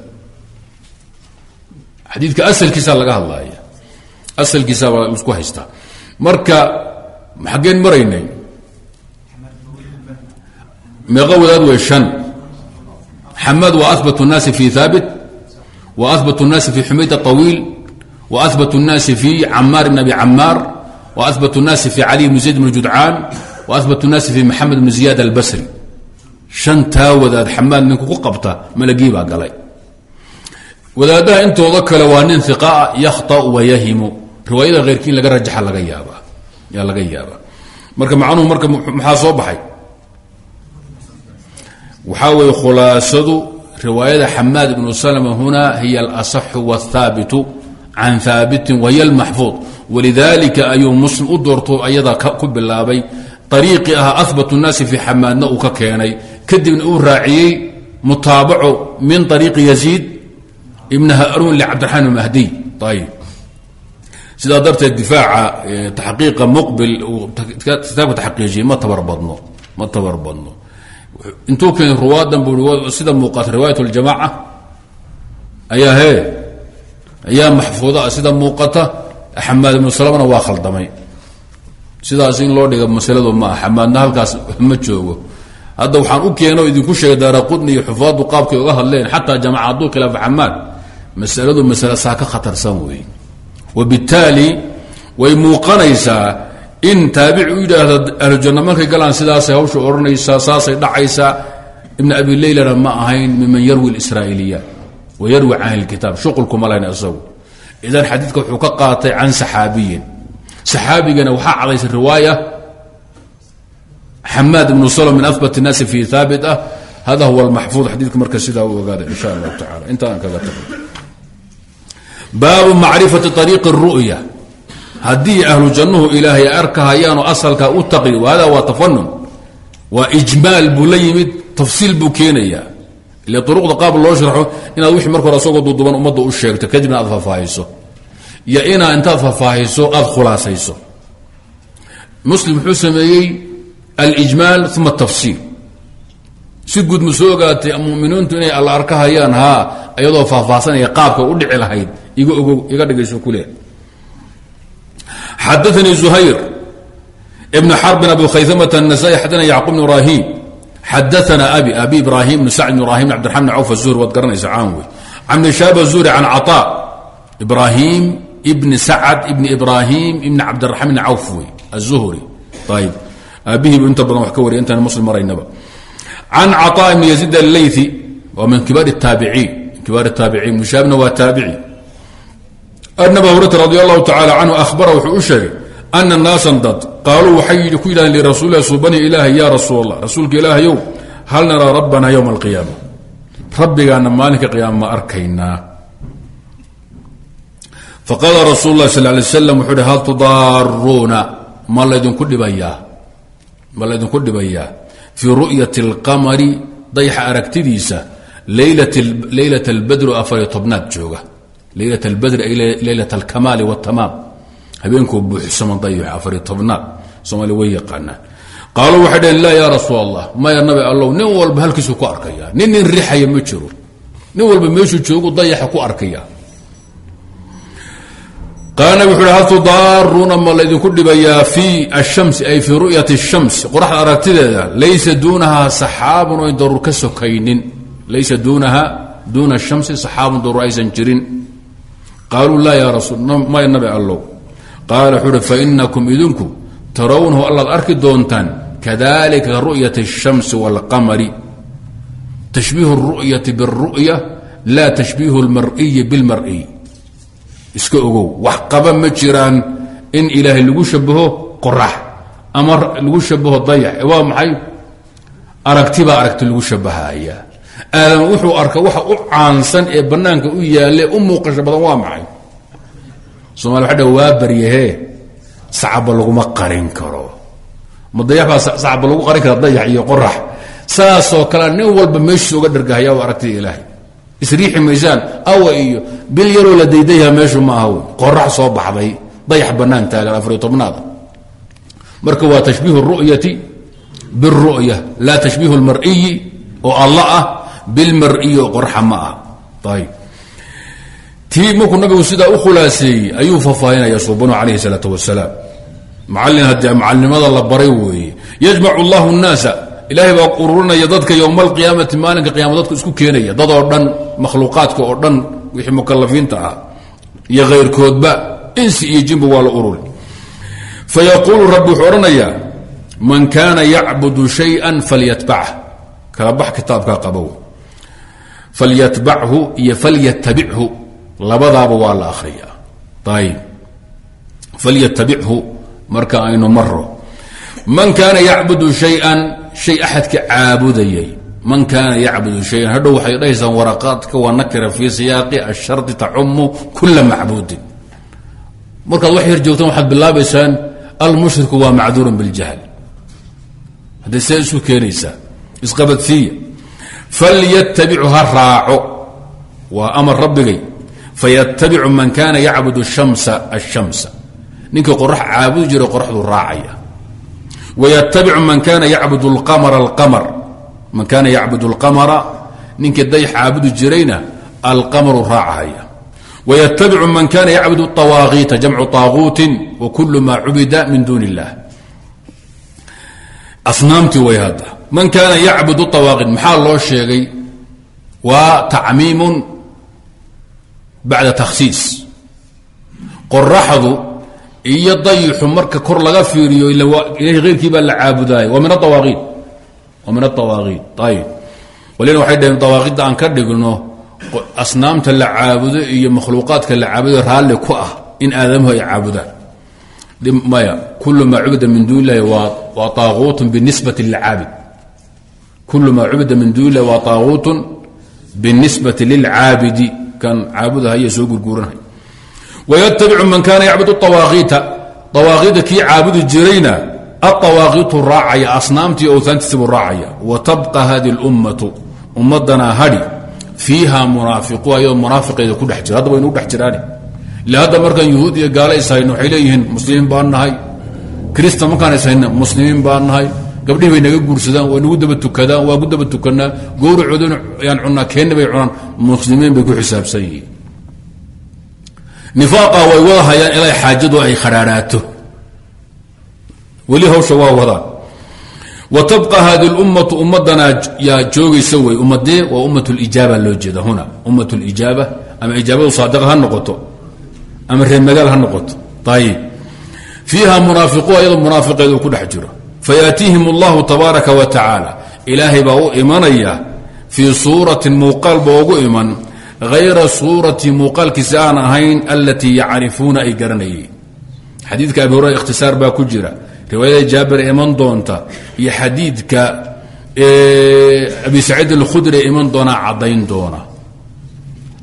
Xadiidka asalkiisaa laga hadlaaya. Asalkiisaa baa isku haystaa marka xaggeen maraynay meeqa wadaad wey shan xamaad wa ahbat الnaasi fi haabit wa ahbat الnaasi fi xumayd طawiil wa ahbat الnaasi fi camaar bn abi camaar wa ahbat الnaasi fi cali bn zayd bn judcaan wa ahbat الnaasi fi maxamed bn ziyaad albasri shantaa wadaad xamaad ninku ku qabta malagii baa galay wadaadaha intooda kale waa nin iqaa yakhطأ wayahimu riwaayada keyrkii in laga rajaxa laga yaaba yaa laga yaabaa marka macnuhu marka maxaa soo baxay waxaa weeye khulaasadu riwaayada xamaad ibnu slma huna hiy alaصaxu wاthaabitu can haabitin wahiy اlmaxfuud walidalika ayuu muslim u doorto ayada ku bilaabay ariiqii ahaa ahbat الnaasi fi xamaadna uu ka keenay kadibna uu raaciyey mutaabaco min ariiqi yaziid ibn haruun licabdiraxmaan mahdiy ayb sidaa darteed difaaca taxqiiqa muqbil kitaabka taxqiijiyey ma tabar badno ma tabar badno. Intuu keenay ruwaadan bu sida muuqata riwaayat اljamaaca ayaa he ayaa maxfuuda sida muuqata xamaad ibnu salmna waa khaldamay. Sidaas in loo dhiga masaladu ma ah xamaadna halkaas ma joogo. Hadda waxaan u keeno idinku sheegay daara qudni iyo xufaadu qaabkay uga hadleen xataa jamaca hadduu khilaafa masaladu masale saa ka khatarsan wey wabittaali way muuqanaysaa in taabici u yidhaahdo ahlujanna markay galaan sidaasay hawsha odhanaysaa saasay dhacaysaa ibn abi leylana ma ahayn miman yarwi israa'iiliyaat wa yarwi can ahlilkitaab shuqulkuma lahayn isagu idan xadiidka wuxuu ka qaatay can saxaabiyin saxaabigana waxaa cadaysay riwaaya xamaad ibnu salm min abat الnaasi fi haabit ah hada huwa اlmaxfuud xadiidka marka sidaa u ogaada in sha allahu tacala intaaan kaga tago baabu macrifati ariiqi الru'ya haddii ahlu jannuhu ilaahay arkahayaanoo asalkaa u taqi hada waa tafanun waa ijmaal buu la yimid tafsiil buu keenayaa. Ile uruqda qaab loo sharxo inaad wixii marka hore asagoo duuduban ummadda u sheegto kadibna aad faahfaahiso. Iyo inaa intaad faahfaahiso aad khulaasayso. Muslim wuxuu sameeyey alijmaal uma tafsiil. Si guud ma soo ogaatay muminiintu iga ogo iga dhigayso kuleh xadaanii zuhayr ibn xarbin abu khayamata النasai xadana yacqub bn ibrahim xadaana abi abi ibrahim bn sacd bn ibrahim bn abdiraman bn cawf azuhri waad garanaysa caan wey can bn shaab azuhri can caطa ibrahim ibn sacd ibn ibrahim ibn cabdiraxmaan bn cawf wey aلzuhri ayb aabihiibu inta badan wax ka wariya intaan muslim maraynaba can caطa ibn yaziid allayثi waa min kibaar الtaabiciin kibaar الtaabiciin mushaabna waa taabici an aba hurata radi allahu tacala canhu ahbara wuxuu u sheegay ana naasan dad. Qaaluu waxay ku yidhahdeen lirasuulilah suubani ilaahi ya rasuul allah rasuulka ilaahayow hal naraa rabbana ywma alqiyaama rabbigaana maalinka qiyaama ma arkaynaa faqaala rasuul lah sal lay slam wuxuu hi hal tudaaruuna ma laydinku dhibayaa? Ma laydinku dhibayaa? Fii ru'yati اlqamari dayxa aragtidiisa leylat اlbadru afariyo tobnaad jooga leylat اlbadri ay leylat alkamaali wاtamaam habeenkuu buuxsamo dayax afariyo tobnaad soomaali way yaqaanaan qaaluu waxay dhaheen laa yaa rasuul allah maya nabi allow nin walba halkiisuu ku arkaya nin nin rixaya ma jiro nin walba meeshuu joogu dayaxa ku arkaya qaala nabig wuxu uhi hal tudaaruuna ma laydinku dhibayaa fii ashamsi ay fii ru'yati الshams qoraxda aragtideeda laysa duunahaa saxaabun oyn daruur ka sokaynin laysa duunaha duuna الshamsi saxaabun daruur aysan jirin qaaluu laa yaa rasuul maya nabi allow qaala wuxuu uhi fainakum idinku tarawnahu allaad arki doontaan kadalika ka ru'yati الshamsi wاlqamari tashbiihu الru'yati bاlru'ya laa tashbiihu اlmar'iyi biاlmar'iy iska ogow wax qaba ma jiraan in ilaahay lagu shabaho qorax ama lagu shabaho dayax waa maxay aragtibaa aragti lagu shabahaya aadam wuxuu arka waxa u caansan ee bannaanka u yaalle u muuqasho badan waa maxay? Somalia waxa dha waa baryahee sacaba laguma qarin karo. Ma dayax baa sacaba lagu qarin kara dayax iyo qorax. Saasoo kalea nin walba meeshiisa uga dhargahaya waa aragtida ilaahay isriixi maysaan? Awa iyo bil yaroo la daydayha meeshu ma aha qorax soo baxday. Dayax bannaan taagan afariyo tobnaada marka waa tashbiihu ru'yati biاru'ya laa tashbiihu اlmar'iyi oo alla ah bilmariyo qorxa ma ah ayb tii markuu nabigu sidaa u khulaaseeyey ayuu faahfaahinaya suubanu calayhi salaat wasalaam macallin haddii macalnimada la baray weeye yajmacu allahu nnaasa. Ilaahay baa ururinaya dadka yowma alqiyaamati maalinka qiyama dadku isku keenaya. Dadoo dhan makhluuqaadka oo dhan wixii mukalafiinta ah iyo khayrkoodba insi iyo jimba waa la ururi. Fa yaquulu rabbi wuxuu odhanayaa man kaana yacbudu shay-an falyatbach kala bax kitaabkaa qabow falyatbachu iyo falyatabichu. Labadaaba waa la akhriyaa. Ayb falyatabichu marka aynu maro man kaana yacbudu shayan shay axadka caabudayay. Man kaana yacbudu shayan. Hadhow waxay dhahaysaan waraqaadka waa nakira fii siyaaqi ashardi tacumu kula macbuudin. Markaad wax yar joogtaan waxaad bilaabaysaan almushriku waa macduurun biljahl. Haddee see isu keenaysaa isqabadsiiya falyatabicu ha raaco waa amar rabbigay fayatabicu man kaana yacbudu shamsa ashamsa ninkii qorax caabudi jiray qoraxduu raacaya wayatabicu man kaana yacbud اlqamara alqamar man kaana yacbud اlqamara ninkii dayax caabudi jirayna alqamaru raacahaya wayatabicu man kaana yacbud طawaaqiita jamcu طaaguutin wa kulu maa cubida min duuni اllah asnaamtii way hadda man kaana yacbud طawaaqiit maxaa loo sheegay? Waa tacmiimun bacda takhsiis. Qoraxdu iyo dayixu marka kor laga fiiriyo ilahi heyrkii baa la caabudaaya waa min aawaaqiid waa min aawaaqiid ayib walina waxay dhaheen dawaaqidda aan ka dhigno asnaamta la caabudo iyo makhluuqaadka la caabudo raalli ku ah in aadamuhu ay caabudaan. Maya kul maa cubida min duun illahi waa aaguut binisbati lilcaabid kul maa cubida min duun illahi waa aaguutun binisbati lilcaabidi kan caabudahaye soo gurguuranhay waytabicu man kaana yacbud awaaqiita awaaqiida kii caabudi jirayna aawaaqiitu raacaya asnaamtii owtaantiisibuu raacaya. Wa tabqa hadi lummatu ummadana hadhi fiiha munaafiqu ayadoo munaafiqeeda ku dhex jira. Hadda waynu dhex jiraani. Ila hadda markaan yuhuud iyo gaalo ishayno waxay leeyihiin muslimiin baan nahay. Kristan markaan ishayna muslimiin baan nahay gabdhihi bay naga guursadaan waa nagu daba tukadaan waa ku daba tukanaa gowracoodana yaan cunaa keenna bay cunaan muslimiin bay ku xisaabsan yihiin. Nifaaqa way wada hayaan ilaa xaajadu ay khadhaadhaato weli hawsha waa wadaan wa tabqa hadi lummatu ummadana yaa joogaysa wey ummadee waa ummat lijaaba loo jeeda huna. Ummat lijaaba ama ijaabadu saadiqa ha noqoto ama reermagaal ha noqoto. Ayib fiiha munaafiquun ayadoo munaafiqeedu ku dhex jiro fayaatiihim allahu tabaaraka wa tacaala ilaahay baa u imanaya fii suuratin muuqaal ba ugu iman hayra suurati muuqaalkiisa aan ahayn alatii yacrifuuna ay garanayeen xadiidka abi hurera ikhtisaar baa ku jira riwaayada jaabir iman doonta iyo xadiidka abi saciid alkhudri ee iman doonaa caddayn doona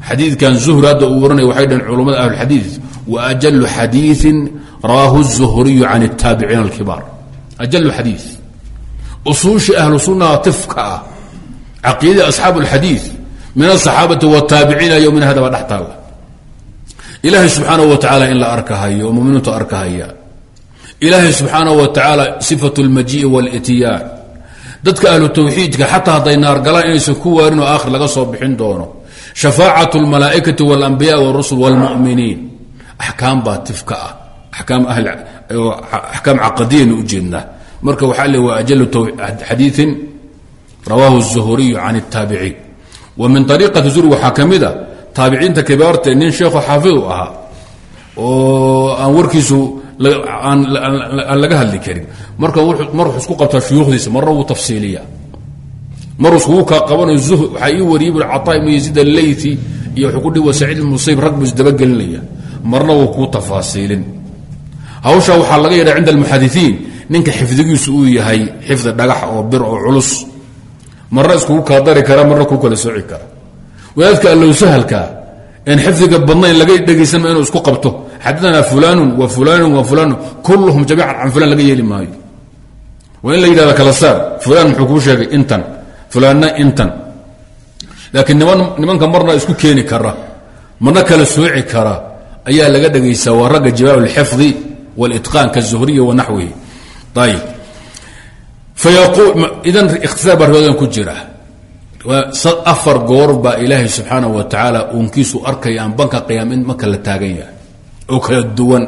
xadiidkan zuhri hadda uu waranaya waxay dhaheen culummada ahlulxadiid wa ajalu xadiiin rawaahu الzuhriyu can الtaabiciin alkibaar ajalu xadii usuushii ahlu sunnaha tifka ah caqiidada asxaabu اlxadiid min aلصaxaabati wالtaabiciina yo min hadaba dhex taalla ilaahay subxaanaه wa tacaala in la arkahayo oo muminiintu arkahaya ilaahay subxaanaه wa tacaala sifaة اlmajiءi wاlitiyaan dadka ahlu tawxiidka xataa hadday naargalaan inaysan ku waarin oo aakhir laga soo bixin doono shafaacaة اlmalaa'ikati wاlanbiya wاrusul wاlmuminiin axkaam baa tifka ah akaam axkaam caqadiyaynu u jeednaa marka waxaa le waa ajalu xadiiin rawaahu الzuhuriyu can الtaabiciin wa min ariiqati zuhri waxaa ka mida taabiciinta kibaarta nin sheekhu xaafidu ahaa oo aan warkiisu aan laga hadli karin marka mar wuxuu isku qabtaa shuyuukhdiisa marna wuu tafsiiliya maruu iskugu kaa qabanayo waxaa ii wariyey bui caطaa ibnu yaziid alleyti iyo wuxuu ku dhi wa saciid ibn musayb rag buu isdabagelinaya marna wuu kuu tafaasiilin hawsha waxaa laga yadha cinda almuxadiiin ninka xifdigiisu uu yahay xifdi dhagax oo bir oo culus. Marna iskugu kala kara marna kuu kala sooci kara. Wadaadka allow sahalka en xifdiga badnayn laga dhegaysanma inuu isku qabto. Xadaanaa fulanun wa fulanun wa fulanun kulluhum jamiican can fulan laga yeeli maayo. Waa la yidhahda kala saar fulan muxuu kuu sheegay intan fulanna intan. Laakiin niman nimanka marna isku keeni kara marna kala sooci kara ayaa laga dhegaysaa waa ragga alxifdi wاlitqaan kaلzuhriy wanaxwihi ayb idan ikhtisaar baa riwaadan ku jira afar goor baa ilaahay subxaanah wa tacaala uunkiisu arkaya aan banka qyaam in marka la taagan yahay oo kala duwan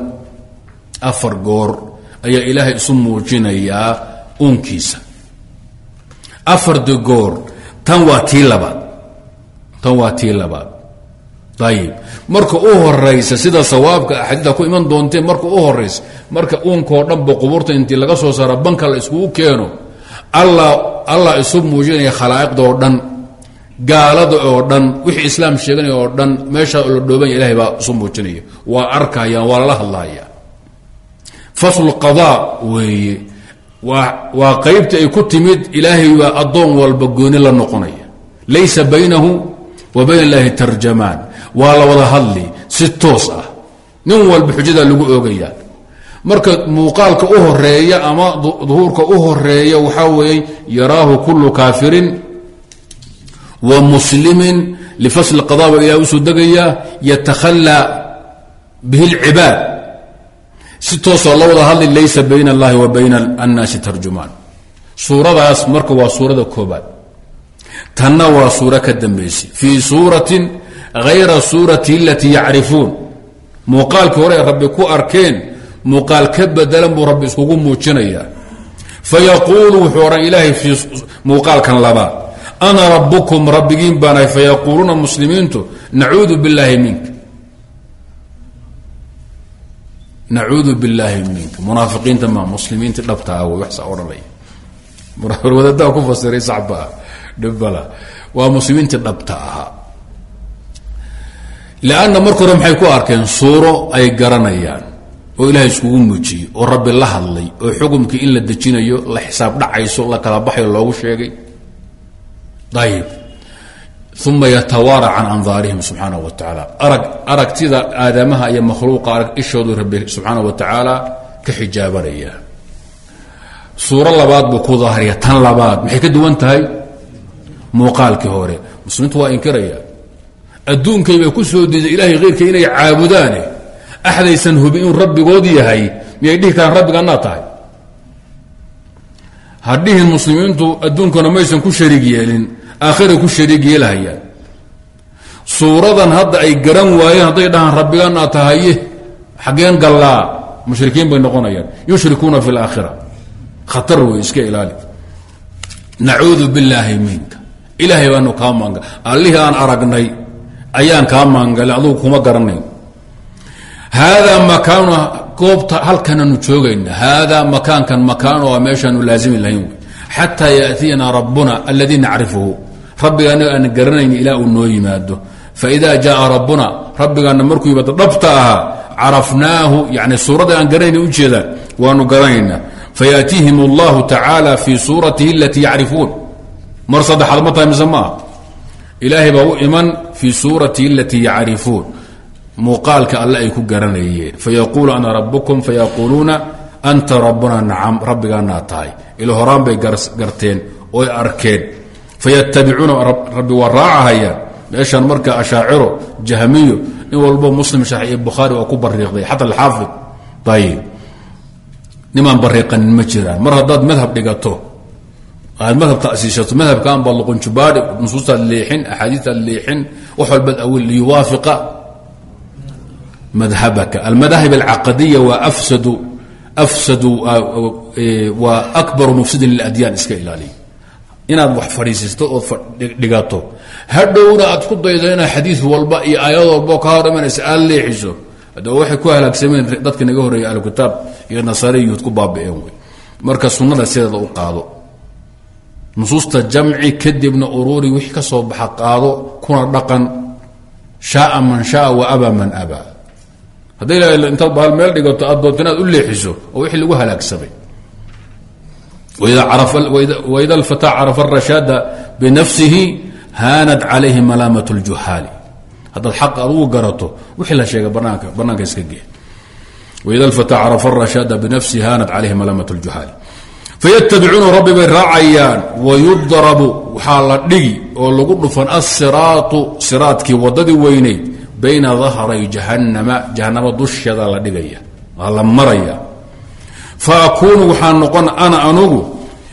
afar goor ayaa ilaahay isu muujinayaa uunkiisa afardi goor tan waa tii labaad tan waa tii labaad ayib marka u horaysa sida sawaabka axaadiida ku iman doonteen marka u horaysa marka uunkao dhanba qubuurta intii laga soo saara banka la iskugu keeno allah isu muujinaya khalaa'iqda oo dhan gaalada oo dhan wixii islaam sheeganaya oo dhan meeshaa la dhoobanya ilahay baa isu muujinaya. Waa arkayaan waa lala hadlaya faslu qadaa weeye. Waa qaybta ay ku timid ilaahay baa addoon walba gooni la noqonaya. Laysa baynahu wa bayn illaahi tarjamaan waa la wada hadli si toos ah. Nin walba xujada lagu oogaya. Marka muuqaalka u horreeya ama duhuurka u horreeya waxaa weeye yaraahu kullu kaafirin wa muslimin lifasli qada ba ilah u soo degayaa yatakhalaa bihi اlcibaad si toosoo la wada hadli laysa bayna اllahi wa bayna annaasi tarjumaan. Suuradaas marka waa suurada koobaad tanna waa suuro ka dambaysay fii suuratin hayra suurati alatii yacrifuun muuqaalkii hore rabbi ku arkeen muuqaal ka bedelan buu rabbi iskugu muujinayaa fayaquulu wuxuu odhan ilaahay fii muuqaalkan labaad ana rabbukum rabbigiin baanahay fayaquuluuna muslimiintu nacuudu billaahi minka nacuudu billaahi minka munaafiqiinta ma muslimiinta dhabta ah wey waxsaa odhanaya wadadaa ku fasiray sacbaa dhibbala waa muslimiintii dhabta ahaa lanna marka hore maxay ku arkeen suuro ay garanayaan oo ilaahay iskugu muujiyey oo rabbi la hadlay oo xukumkii in la dejinayo la xisaab dhacayso la kala baxayo loogu sheegay ayib uma yatawaara can andaarihim subxaanaه wa tacaala arag aragtida aadamaha iyo makhluuqa arag ishoodu rabbi subxaana wa ka xijaabanaya suuro labaad buu ku daahariya tan labaad maxay ka duwan tahay muuqaalkii hore muslimiintu waa inkiraya adduunkay bay ku soo diiday ilaahay khayrka inay caabudaane axdaysan hubin inuu rabbigood yahay miyay dhihi karaan rabbiga anaa tahay. Hadhihin muslimiintu adduunkana maysan ku shariig yeelin aakhiray ku shariig yeelhayaan suuradan hadda ay garan waayeen hadday dhahaan rabbiganaa tahaye xaggeen gallaa mushrikiin bay noqonayaan. Yushrikuuna fi laakhira khatar wey iska ilaali. Nacuudu billaahi minka. Ilaahay baanu kaa maanga allihii aan aragnay ayaan kaa maangalay adugu kuma garanayn. Haadaa makaanu goobta halkanaanu joogayna. Haadaa makaankan makaano a meeshaanu laazimi lahayn wy xataa yaatiyana rabbuna alladii nacrifuhu. Rabbiga anaga aan garanayn ilaa uu noo yimaado. Faida jaaa rabbuna rabbigaana markuu yimaado dhabta ahaa carafnaahu yani suuradda aan garanayna ujeedaan waanu garanaynaa. Fayaatihim اllahu tacaala fii suuratihi alatii yacrifuun. Mar saddexaad ma tahay mise ma ilaahay baa u iman fii suuratihi alatii yacrifuun. Muuqaalka alle ay ku garanayeen fayaquulu ana rabukum fayaquuluuna anta rabbuna nacam. Rabbigaanaa tahay. Ila horaan bay garteen oy arkeen. Fayatabicuuna rabbi waa raacahayaan. Meeshaan marka ashaaciro jahmiyo in walbo muslim shax iyo bukhaari waa ku bariiqday. Xata alxaafid. Ayib nimaan bariiqanin ma mar haddaad madhab dhigato aad madhab tasiishato madhabkan baad luqunjubaadhi nusuustaad leexin axaadiistaad leexin wax walbaad awil liyuwaafiqa madhabaka. Almadahib alcaqadiya waa afsadu afsadu waa akbaru mufsidin liladyaan iska ilaaliya. Inaad wax fadhiisiisto ood dhigato hadhowna aad ku daydo inaad xadiid walba iyo aayad walbo ka hor imanaysa aad leexiso. Hadda waxay ku halaagsameen dadka naga horreeya ahlukitaab iyo nasaare yuhud ku baabi'een wey. Marka sunnada sideeda u qaado nusuusta jamci kadibna uruuri wixii ka soo baxa qaado kuna dhaqan shaaa man shaaa wa abaa man abaa. Hadday la intaad bahal meel dhigato aad doonto inaad u leexiso oo wixii lagu halaagsamay waida alfataa carafa arashaada binafsihi haanat calayhi malaamat ljuhaali haddaad xaq adugu garato wixii la sheegay banaanka banaanka iska gee waida alfataa carafa arashaada binafsihi haanat calayhi malaamat ljuhaali fayatabicuuna rabbi bay raacayaan wayudrabu waxaa la dhigi oo lagu dhufan asiraatu siraadkii wadadii weyneyd bayna dahray jahannama jahanama dusheeda la dhigaya waa la maraya fa akuunu waxaa noqon ana anugu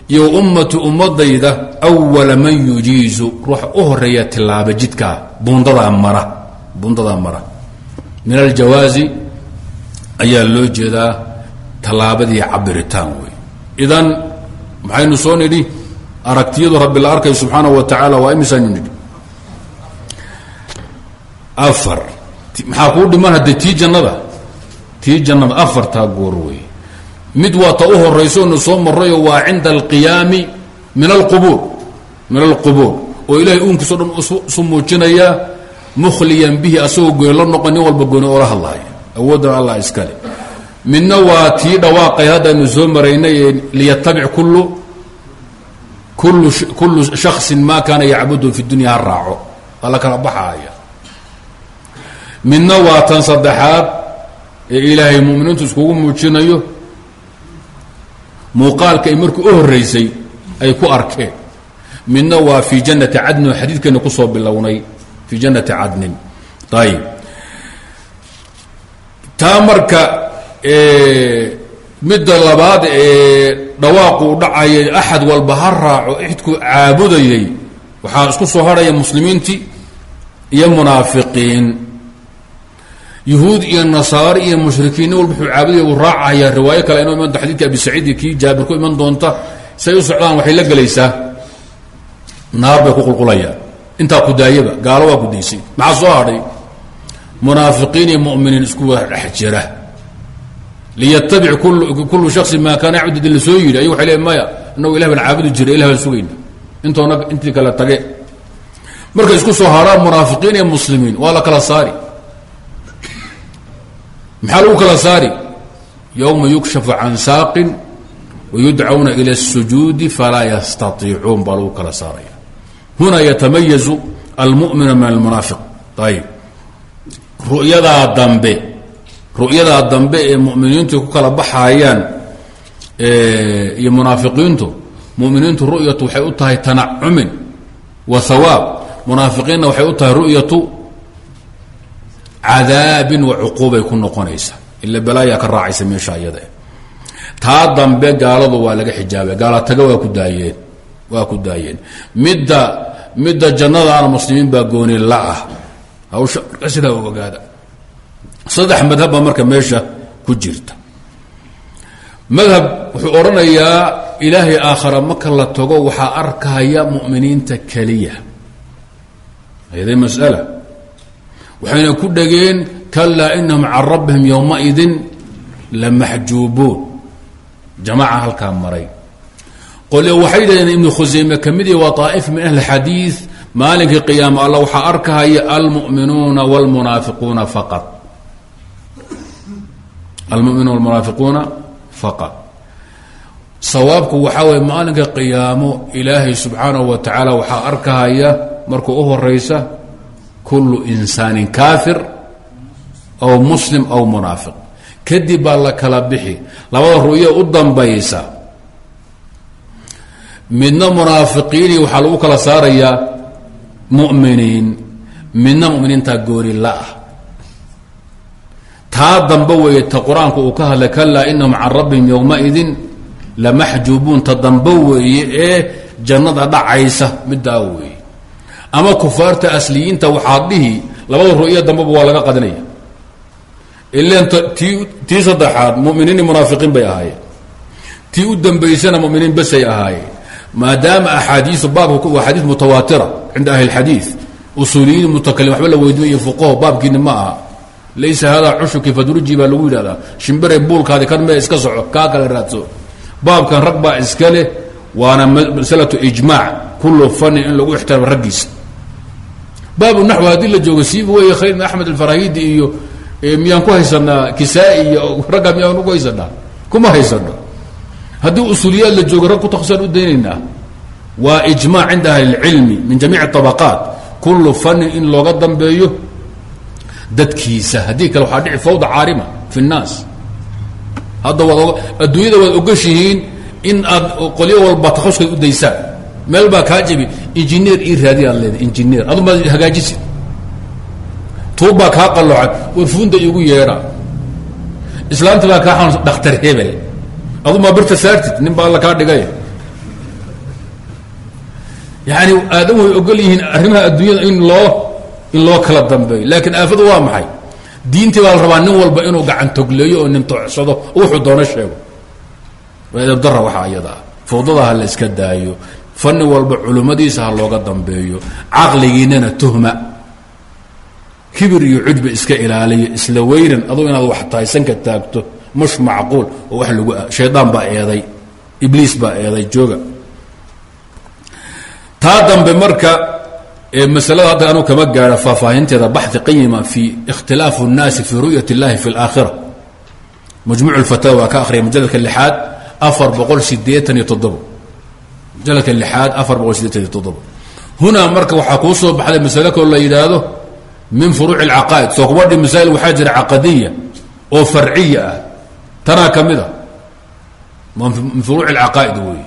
iyo ummatu ummadayda wala man yujiizu ruuxa u horreeya tilaaba jidkaa buundadaa mara buundadaa mara min aljawaazi ayaa loo idan maxaynu soo nidhi aragtiyadu rabbi la arkay subxaana wa tacaala waa imisaanu nidhi. Afar maxaa kuu dhiman hadde tii jannada? Tii jannada afartaa goor wey mid waa ta u horayso nu soo marayo waa cinda alqiyaami min alqubuur min alqubuur oo ilahay uunkiiso dhan isu muujinaya mukhliyan bihi asagoo gooni la noqon nin walba gooni oola hadlaya awooddan allah iskale midna waa tii dhawaaqay haddaynu soo maraynay liyatabic kullu kullu kullu shaksin ma kaana yacbudu fi dunya ha raaco. Waa la kala baxaaya. Midna waa tan saddexaad ee ilaahay muminiintu iskugu muujinayo muuqaalka ay markii u horeysay ay ku arkeen. Midna waa fii jannati cadnin oo xadiidkeena ku soo bilownay fii jannati cadnin. Ayib taa marka midda labaad ee dhawaaqu u dhacayay axad walba ha raaco cidku caabudayay. Waxaa isku soo harhaya muslimiintii iyo munaafiqiin. Yuhuud iyo nasaare iyo mushrikiin nin walba wuxuu caabudaya uu raacaya riwaayo kale inoo iman xadidka abi saciid kii jaabir ku iman doonta say u socdaan waxay la gelaysaa. Naar bay ku qulqulayaan intaa kudaayaba gaalo waa kudaysay maxaa soo hadhay? Munaafiqiin iyo muminiin isku wada dhex jira liyatabic kullu shaksi maa kaana yacbud la soo yidhi ayuu waxay le maya inagu ilah baan caabudi jira ilah baan sugayna intoona intii kale tage markay isku soo haraan munaafiqiin iyo muslimiin waa la kala saari maxaa lagu kala saari yowma yukshafu can saaqin wayudcawna ila الsujuudi falaa yastaiicuun baa lagu kala saaraya huna yatamayazu almuminu min almunaafiq ayib ru'yadaa dambe ru'yadaa dambe ee muminiintu ku kala baxayaan iyo munaafiqiintu muminiintu ru'yatu waxay u tahay tanacumin wa hawaab munaafiqiinna waxay u tahay ru'yatu cadaabin wa cuquubay ku noqonaysa. Ila balaayaa ka raacaysa meesha iyada taa dambe gaaladu waa laga xijaabay gaalataga waa ku daayeen waa ku daayeen. Midda midda jannadaana muslimiin baa gooni la ah. Hawsha marka sidaa ogaada saddex madhab baa marka meesha ku jirta. Madhab wuxuu odhanayaa ilaahay aakhara marka la tago waxaa arkaya mu'miniinta keliya. Ayadee mas'ala? Waxayna ku dhegeen kalaa inahum can rabbihim yowmaidin lamaxjuubuun jamaaca halkaa maray. Qole waxay yidhahdeen ibnu khusayme ka waa طaa'if min ahli xadiid maalinkii qiyaama alla waxaa arkahaya almuminuuna wاlmunaafiquuna faqad almuminuuna wاlmunaafiquuna faqad sawaabku waxaa waye maalinka qiyaamo ilaahay subxaanahu wa tacaala waxaa arkahaya markuu u horaysa kullu insaanin kaafir aw muslim aw munaafiq. Kadib baa la kala bixi. Labada ru'yo u dambaysa. Midna munaafiqiini waxaa lagu kala saarayaa mu'miniin. Midna mu'miniintaa gooni la-ah taa dambe weeye ta qur'aanku uu ka hadlay kalaa inahum can rabbihim yowmaidin lamaxjuubuun ta dambe weeye ee jannada dhacaysa middaa weeye. Ama kufaarta asliyiinta waxaad dhihi labada ru'yo dambeba waa laga qadinaya. Ilan tii tii saddexaad muminiin munaafiqiin bay ahaayeen. Tii u dambaysana muminiin besay ahaayeen. Maadaama axaadiiu baabka waa xadiis mutawaatira cinda ahli اlxadiid usuuliyiin mutakalim waxba la weydiima iyo fuqaho baabkiini ma aha laysa hada cushuki fadruji baa lagu yidhahdaa. Shimbire buulkaadi kan mee iska soco kaa kala raadso. Baabkan rag baa iska leh waana masalatu ijmaac kullu fanin in lagu ixtiraamo raggiisa baabu naxwi haddii la joogo siiba wey khayr bin axmed alfarahidi iyo miyaan ku haysanaa kisaa iyo ragga miyaan ku haysanaa kuma haysano. Haddii usuuliyaad la joogo rag ku takhusaan u daynaynaa. Waa ijmaac cinda ahli اlcilmi min jamiic طabaqaat kullu fanin in looga dambeeyo dadkiisa. Haddii kale waxaa dhici fawda caarima fi الnaas hadda waad adduunyada waad ogashihiin in aad qolyo walba takhasuskeed u daysaan. Meel baa kaa jebi injineer ii raadi aad leedahay injineer. Adu maad hagaajisid. Tuubbaa kaa qalloocad warfuunda igu yeedha islaamti baa kaa xanuunsan dhakhtar hebel adu maa birta saartid nin baa alla kaa dhigay. Yani aadamu way ogol yihiin arrimaha adduunyada in loo in loo kala dambeeyo. Laakiin aafadu waa maxay? Diintii baa la rabaa nin walba inuu gacan togleeyo oo nin toocsado oo wuxuu doono sheego. Waa edabdara waxaa iyada ah. Fawdada ha la iska daayo fanni walba culummadiisa ha looga dambeeyo caqligiinana tuhma. Kibir iyo cudba iska ilaaliyo isla weynan aduu inaad wax tahay sanka taagto mush macquul oo wax lagu shaydaan baa eeday ibliis baa eeday jooga. Taa dambe marka masalada hadda anuu kama gaadho faahfaahinteeda baxi qayima fi ikhtilaafu الnaasi fi ru'yat اllahi fi اlaakhira majmuuc اlfataawa waa ka akhriya mujaladka lixaad afar boqol sideetan iyo toddobo mujaladka lixaad afar boqol sideetan iyo toddobo hunaa marka waxaa kuu soo baxday masale kaloo la yidhaahdo min furuuci اlcaqaa'id soo kuma dhi masaa'il waxaa jira caqadiya oo farciya ah tanaa ka mid a min furuuci اlcaqaa'id weeye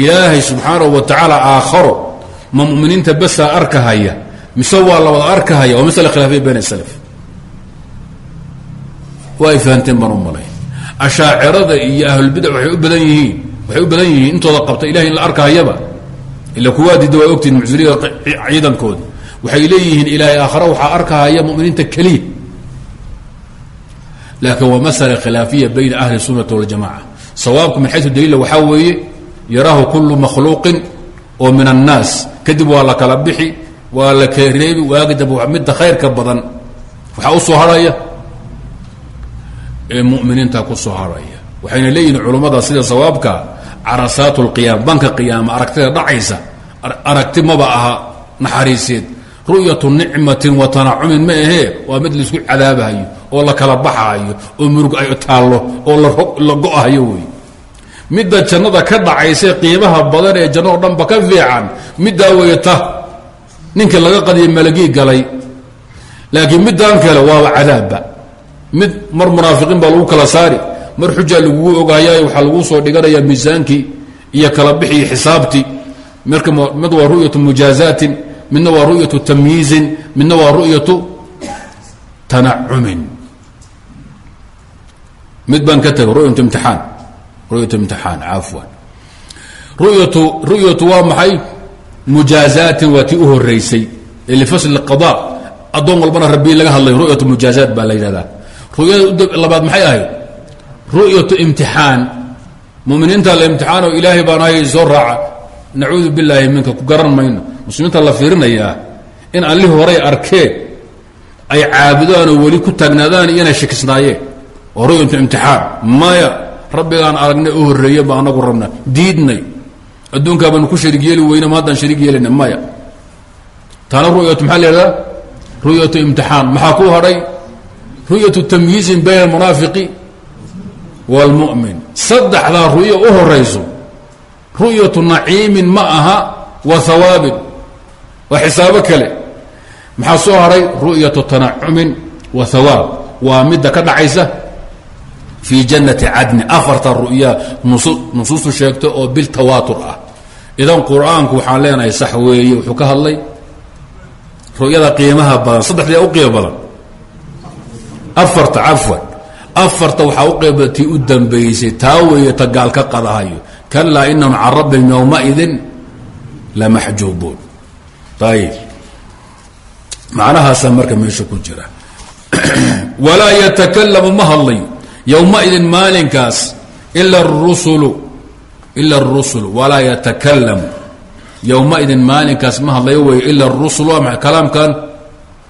ilaahay subxaanahu wa tacaala aakharo ma muminiinta basaa arkahaya mise waa la wada arkahaya oo masle khilaafiya bayn slaf waa ay fahanteen baan u malay. Ashaacirada iyo ahlulbidac waxay u badan yihiin waxay u badan yihiin intooda qabta ilahi in la arkahayaba. Ila kuwaadida waa ogtihin mucsiliyada ciidankooda waxay leeyihiin ilaahay aakhare waxaa arkahaya muminiinta keliya. Laakiin waa masale khilaafiya bayna ahli sunati waljamaca sawaabku min xayu dalila waxaa weeye yaraahu kulu makhluuqin oo min annaas. Kadib waa la kala bixi waa la kala reebi waagi dambe midda khayrka badan. Waxaa u soo harhaya ee muminiinta ku soo harhaya waxayna leeyihiin culummada sida sawaabka carasaat اlqiyaama banka qiyaama aragtida dhacaysa. Aragti maba aha naxariiseed. Ru'yatu nicmatin wa tanacumin ma ahee waa mid la isku cadaabahayo oo la kala baxaayo oo murug ay taallo oo la go-ahayo wey midda jannada ka dhacaysa qiimaha badan ee janno oo dhanba ka fiican middaa weyta ninkii laga qadiya malagii galay. Laakiin middan kale waaba cadaabba. Mid mar munaafiqiin baa lagu kala saari mar xujaa lagugu ogaayaay waxaa lagu soo dhiganayaa miisaankii iyo kala bixi iyo xisaabtii mid waa ru'yatu mujaazaatin midna waa ru'yatu tamyiizin midna waa ru'yatu tanacumin mid baan ka tegay ru'yatu imtixaan ru'yatu waa maxay? Mujaazaatin waa tii u horeysay ee lifasli qada. Addoon walbana rabbi laga hadlay ru'yatu mujaazaat baa la yidhahdaa. Ru'yada labaad maxay ahayd? Ru'yatu imtixaan. Muminiinta la imtixaano ilaahay baan ahay soo raaca. Nacuudu billaahi minka ku garan mayno. Muslimiinta la fiirinayaa in allihii horay arkeen ay caabudaanoo weli ku taagnaadaan iyo inay shakisnaayeen. Oo ru'yatu imtixaan. Maya rabbigaan aragnay u horreeye ba anagu rabna. Diidnay. Adduunkaa baanu ku shariig yeeli weyne ma haddaan shariig yeelina maya. Taana ru'yatu maxaa la ihahdaa ru'yatu imtixaan. Maxaa ku hadhay? Ru'yatu tamyiizin bayna almunaafiqi wاlmu'min saddexdaa ru'yo u horayso ru'yatu naciimin ma aha wa hawaabin waa xisaabo kale. Maxaa soo hadhay ru'yatu tanacumin wa hawaab waa midda ka dhacaysa fii jannati cadni afarta ru'yaa nusuustu sheegto oo bil tawaatur ah. Idan qur'aanku waxaan leenahay sax weeye wuxuu ka hadlay ru'yada qiimaha badan saddexdii u qiimo badan. Afarta cafwan afarta waxaa u qeyba tii u dambaysay taa weeye ta gaal ka qadahayo kalaa inahum can rabbihim yowmaidin lamaxjuubuun ayib macnahaasaa marka meesha ku jira. *clears throat* Walaa yatakalamu ma hadlayo yowmaidin maalinkaas ila rusulu ila arusulu walaa yatakalamu yowmaidin maalinkaas ma hadlayo wey ila rusul waa maa kalaamkan?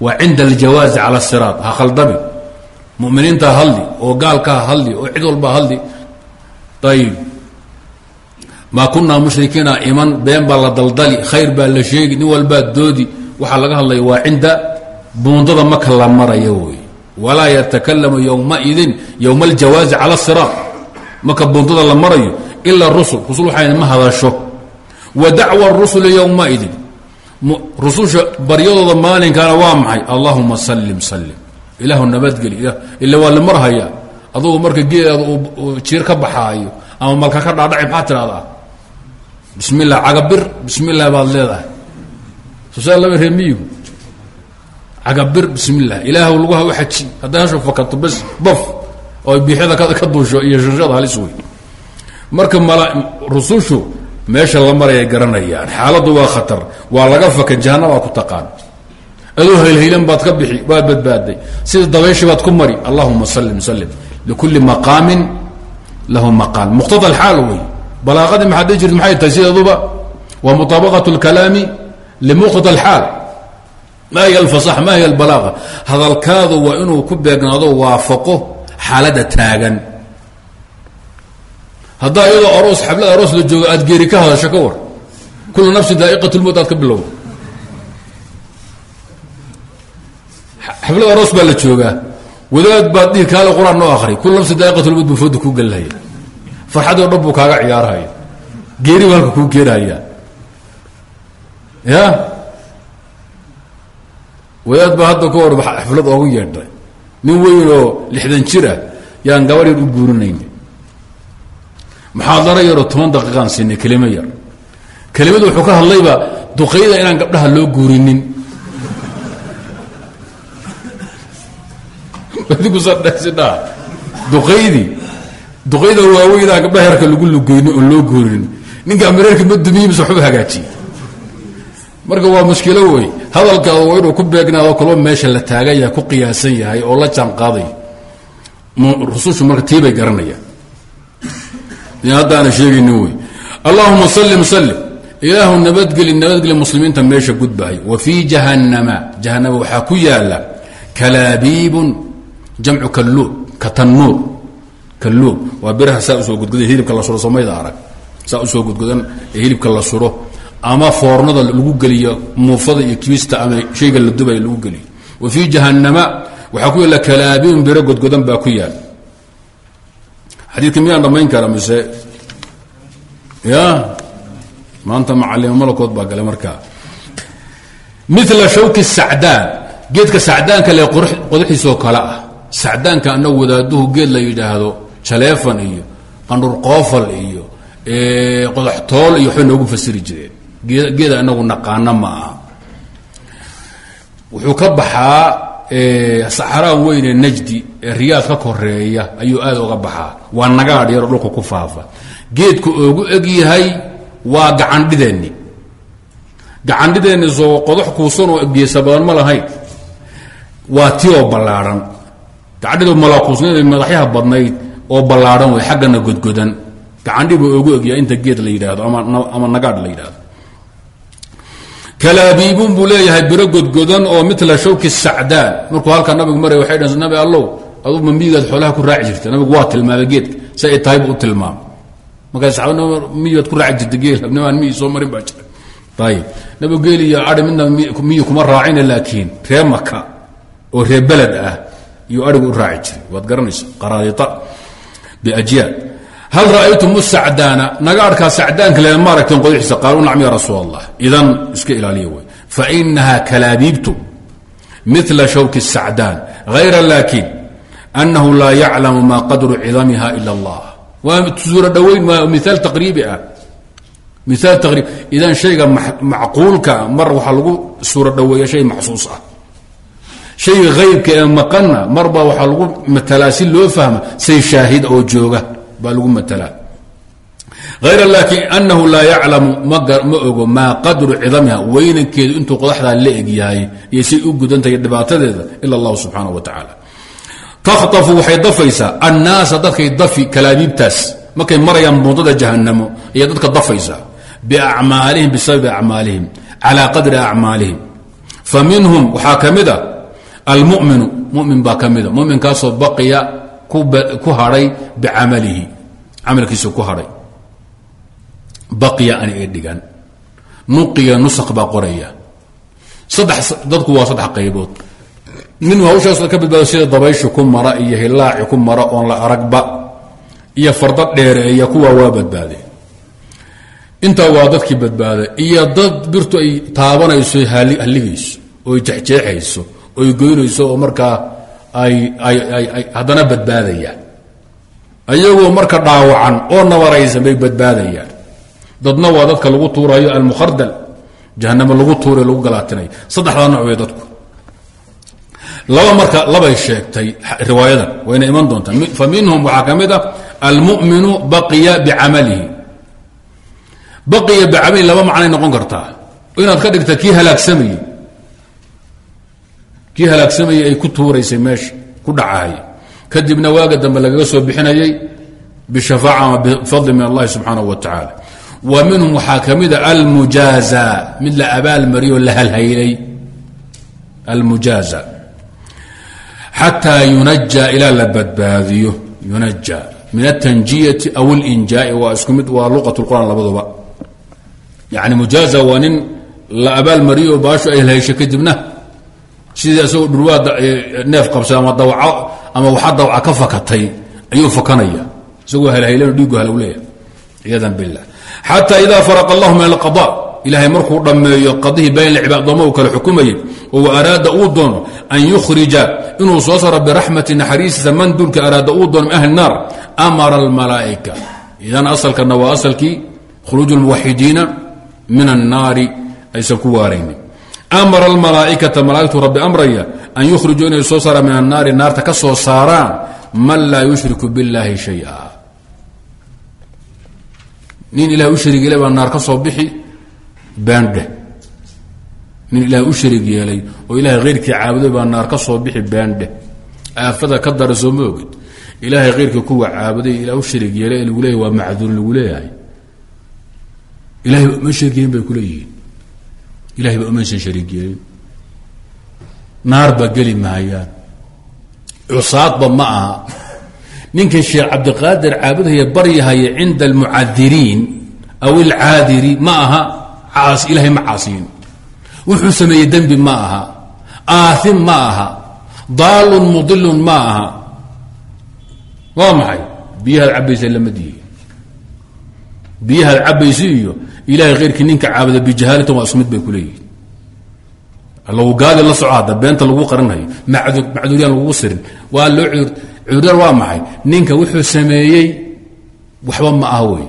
Waa cinda aljawaazi cala siraat ha khaldamin muminiintaa hadli oo gaalkaa hadli oo cid walbaa hadli. Ayib maa kunaa mushrikiina iman been baa la daldali khayr baa la sheegi nin walbaa doodi. Waxaa laga hadlaya waa cinda buundada maka la maraya wey walaa yatakalamu yowmaidin yowma aljawaazi cala siraat. Marka buundada la marayo ila rusul rusul waxayna ma hadasho. Wa dacwa rusuli yowmaidin rususha baryadooda maalinkaana waa maxay? Allahuma salim salim ilaahu nabadgeli ila waa la marhayaa. Adugu marka geedaada uu jiir ka baxaayo ama malka ka dhaadhaci maxaa tidhahdaa bismi illah cagabir bismi illah baad leedahay. Sosaa laba reer miyigu cagabir bismillaah ilaahu lugaha u xaji haddaa hasho bas bof. Oo biixada ka duusho iyo shashada halis wey marka mala rusushu meesha la marayay garanayaan. Xaaladdu waa khatar. Waa laga faka jahanabaa ku taqaan. Adoo haylhaylan baad ka bixi waad badbaaday. Sida dabayshi baad ku mari allahuma sallim sallim. Likulli maqaamin lahu maqaal. Muqtada alxaal wey balaaqadii maxaad dhihi jirta maxay tahay sideeduba? Waa limuqtada alxaal ma hiy alfasax ma hiy albalaaqa hadalkaadu waa inuu ku beegnaado waafaqo xaaladda taagan. Haddaa iyadoo aroos xablad aroos la joogo aad geeri ka hadasho ka war. Kulu nafsin daa'iqat lmowt aad ka bilowda xablad aroos baa la joogaa. Wadaad baad dhihi kaale qur'aan noo akri kulu nafsin daa'iqat lmowt buu fooda kuu gelhaya farxadoo dhan buu kaaga ciyaarhaya geeri buu halka kuu keenaya ya wadaad baa hadda ka hor xaflad oogu yeedhay. Nin weyn oo lixdan jir ah yaan gabar yar u guurinayn. Muxaadaro yaroo toban daqiiqaan siinay kelimo yar? Kelimadu wuxuu ka hadlayba duqayda inaan gabdhaha loo guurinin. *laughs* Digusadhesidhaa duqaydii duqayda waaweyn aan gabdhaha yarka lagu lugeynin oon loo guurinin. Ninka amireerka ma dumiye mise waxba hagaajiyey marka waa mushkilo wey hadalkaada waa inuu ku beegnaado kaloo meesha la taagan yahay ku qiyaasan yahay oo la jaan rusushu marka tii bay garanayaan. Haddaana sheegaynin wey allahuma salim salim ilaahu nabadgeli nabadgeli muslimiinta meesha gudbahay. Wa fii jahannama. Jahanama waxaa ku yaalla kalaabiibun jamcu kalluub ka tannuur kalluub. Waa biraha saa u soo gudgudan hilibka la suro somayda arag. Saa u soo gudgudan ee hilibka la suro ama foornada lagu geliyo muufada iyo kibista ama shayga la dubay lagu geliyo. Wa fii jahannama waxaa ku yaalla kalaabiin biro godgodan baa ku yaal. Xadiidka miyaan dhammayn kara mise? Ya? Maanta macalimo malakood baa galay markaa mila shawki sacdaan geedka sacdaanka le qodaxiisoo kale ah. Sacdaanka anagu wadaaduhu geed la yidhaahdo jaleefan iyo qandhurqoofal iyo qodaxtool iyo waxbay noogu fasiri jireen geeda anagu naqaana ma wuxuu ka baxaa saxraan weyne najdi ee riyaad ka koreeya ayuu aad uga baxaa. Waa nagaadh yaroo dhulka ku faafa. Geedku oogu eg yahay waa gacandhideenni gacandhideenni soo qodax kuusanoo geesa badan ma lahayn. Waa ti oo ballaadhan gacandhido malaakuusnada madaxyaha badnayd oo ballaadhan wey xaggana godgodan. Gacandhi buu oogu egyahay inta geed la yidhaahdo ama nagaadh la yidhaahdo kalaabiibun buu leeyahay biro godgodan oo mila shawki sacdaan. Markuu halkaa nabigu maray waxay dhaheen nabi allow adugu miyigaad xoolaha ku raaci jirta nabigu waa tilmaamay geedka si ay tahay buu u tilmaamay. Markaas miyigaad ku raaci jirta geel habnimaan miyi soo marin baa jira. Ayib nabigu geel iyo ari midna miyi kuma raacina laakiin ree maka oo ree beled ah iyuu arigu u raaci jiray. Waad garanaysa qaraadita biajyaad hal ra'aytum sacdaana nagaadhkaa sacdaanka le ma aragteen qodaxiisa qaalu nacam ya rasuul allah idan iska ilaaliya wey fainaha kalaabiibtu mila shawki sacdaan hayra laakin anahu laa yaclamu ma qadru cidamiha ila allah waa suuro dhoweyn waa miaal taqriibi ah miaal taqriib idan shayga macquulka mar waxaa lagu suuro dhoweeya shay maxsuus ah shayga haybka ee maqanna mar baa waxaa lagu matalaa si loo fahma say shaahid oo jooga baa lagu matalaa. Hayra laakin anahu laa yaclamu ma ogo maa qadru cidamiha weynankeedu intuu qodaxdaa la eg yahay iyo say u gudantahay dhibaatadeeda ila allahu subxaana wa tacaala. Takhtafu waxay dafaysaa annaasa dadkay dafi kalaabiibtaas markay marayaan buundada jahanamo ayay dadka dafaysaa. Biacmaalihim bisababi acmaalihim calaa qadri acmaalihim. Fa minhum waxaa ka mid a almuminu mumin baa ka mida muminkaasoo baqiya ku hadhay bicamalihi camalkiisa ku hadhay. Baqiya ani dhigan. Nuqiya nusaq baa qoraya. Saddex dadku waa saddex qaybood. Nin hawshaas ka badbaado sida dabayshu ku mara iyo hilaaci ku mara oon la aragba iyo farda dheereeya kuwa waa badbaade. Intaa waa dadkii badbaada iyo dad birtu ay taabanayso halligayso oy jexjeexayso oy goynayso oo markaa ay haddana badbaadayaan ayagoo marka dhaawacan oo nabaraysan bay badbaadayaan. Dadna waa dadka lagu tuurayo almukhardal. Jahanamo lagu tuuray lagu galaatinayo saddexdaa nooc wey dadku. Laba marka labay sheegtay riwaayadan. Wayna iman doontaa fa waxaa ka mid ah almuminu baqiya bicamalihi baqiya bicamalihi laba macnay noqon kartaa. Inaad ka dhigta kii halaagsamayey kii halaagsamayey ay ku tuuraysay meesha ku dhacahay kadibna waaga dambe lagaga soo bixinayay bishafaaca ama bifadli min allahi subxaanahu wa tacaala. Wa minhum waxaa ka mida almujaaza mid la abaalmariyoo la halhaylay. Almujaaza. Xataa yunaja ilaa la badbaadiyo. Yunaja min atanjiyati aw اlinjaai waa isku mid waa luqat اlqur'an labaduba. Yani mujaaza waa nin la abaalmariyo baashu ay halhayshay kadibna sidii isagoo dhurwaa neef qabsay ama dawco ama waxa dawca ka fakatay ayuu fakanaya. Isagoo halhaylan dhiigu halowleya ciyadan billah. Xata ida faraqa allahu min alqada ilahay markuu dhammeeyo qadihii bayn cibaad addooma uu kale xukumayay oo araada uu doono an yukhrija inuu soo saro biraxmati naxariistiisa man dulka araada uu doono min ahli naar amara almalaa'ika. Idan asalkana waa asalkii khuruuj lmuwaxidiina min annaari aysan ku waaraynin amara almalaaikata malaaigtu rabbi amraya an yukhrijuu inay soo saaraan min annaari naarta ka soo man laa yushriku biاllaahi shaya nin ilahay u sharig yeelay baa naar nin ilahay u sharig oo ilahay khayrkii caabuday baa naar ka soo aafada ka dara soo ilaahay khayrkii kuwa caabuday ilah u sharig yeelay waa macduur lagu leeyahay ilahay ma bay kuleeyihiin ilahay ba umaysan sharig yeelin naar ba geli mahayaan cusaadba ma aha. Ninkan sheekh cabdiqaadir caabudhaya baryahaya cinda almucadiriin aw ilcaadiri ma aha. Caas ilahay ma caasiyin. Wuxuu sameeyey dembi ma aha. Aaim ma aha. Daalun mudilun ma aha. Waa maxay? Biyahaad cabaysa lamadihi biyahaad cabaysa iyo ilahay khayrkii ninka caabuda bijahaalatan waa isku mid bay ku leeyihiin lagu gaadi la soco hadda beenta lagu qaranhayo macduuriyaan lagu sirin. Waa loo cudur waa maxay? Ninka wuxuu sameeyey waxba ma aha wey.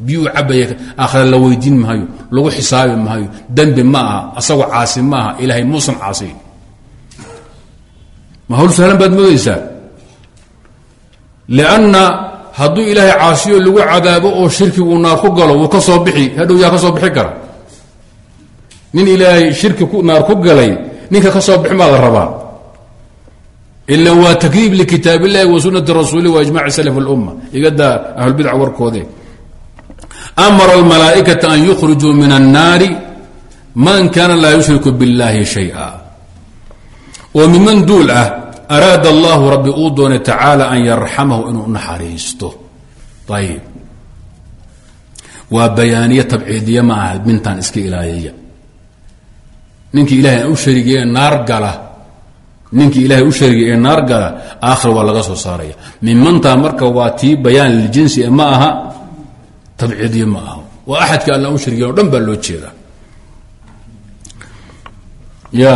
Biyuu cabaya aakhira la weydiin maayo lagu xisaabi maayo dembi ma aha asagoo caasi ma aha ilaahay muusan caasiy ma hawl sahlan baad moodaysaa? Lianna hadduu ilaahay caasiyo lagu cadaabo oo shirkigu naar ku galo wuu ka soo bixi hadhow yaa ka soo bixi kara nin ilaahay shirki naar ku galay ninka ka soo bixin baa la rabaa ila waa takdiib likitaab illahi wa sunati rasuuli wa ijmaci salaf اlumma igadaa ahlulbidca warkoode amara almalaaئikata an yukhrijuu min الnaari man kana laa yushriku biاllahi shayئa oo miman duul ah araada allahu rabbi uu doonay tacaala an yarxamahu inuu naxariisto. Ayib waa bayaaniye tabciidiye ma aha mintaan iska ilaayaya. Ninkii ilahay aan u sharigiye naar gala. Ninkii ilahay u sharigay ee naar gala aakhir waa laga soo saaraya. Mimantaa marka waa tii bayaan liljinsi e ma aha tabciidiye ma aha. Waa axadka alla u sharigiyen o dhan baa loo jeedaa. Ya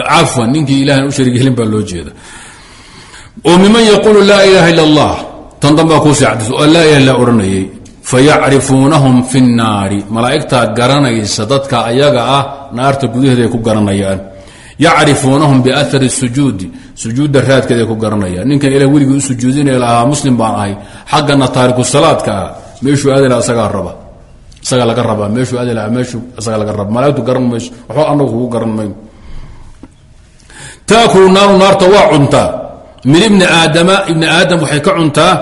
cafwan ninkii ilahan u sharig helin baa loo jeeda oo miman yaquulu laa ilaha illa allah. Tan dambaa kuusii oo laa ilaha illa odhanayay fayacrifuunahum fi nnaari malaa'igtaa garanaysa dadka ayaga ah naarta gudaheeda ku garanayaan. Yacrifuunahum biahari sujuudi. Sujuudda raadkeeda ku garanayaan. Ninkan ilah weligii u sujuudinaya lahaa muslim baan ahay xaggana taariku salaadka ah meeshuu aadi laha isagaa raba. Isagaa laga rabaa meeshuu aadi lahaa meeshuu isagaa laga raba malaigtu garan mayso waxba anagu kugu garan mayno taakulu naaru naarta waa cuntaa min ibni aadama ibni aadam waxay ka cuntaa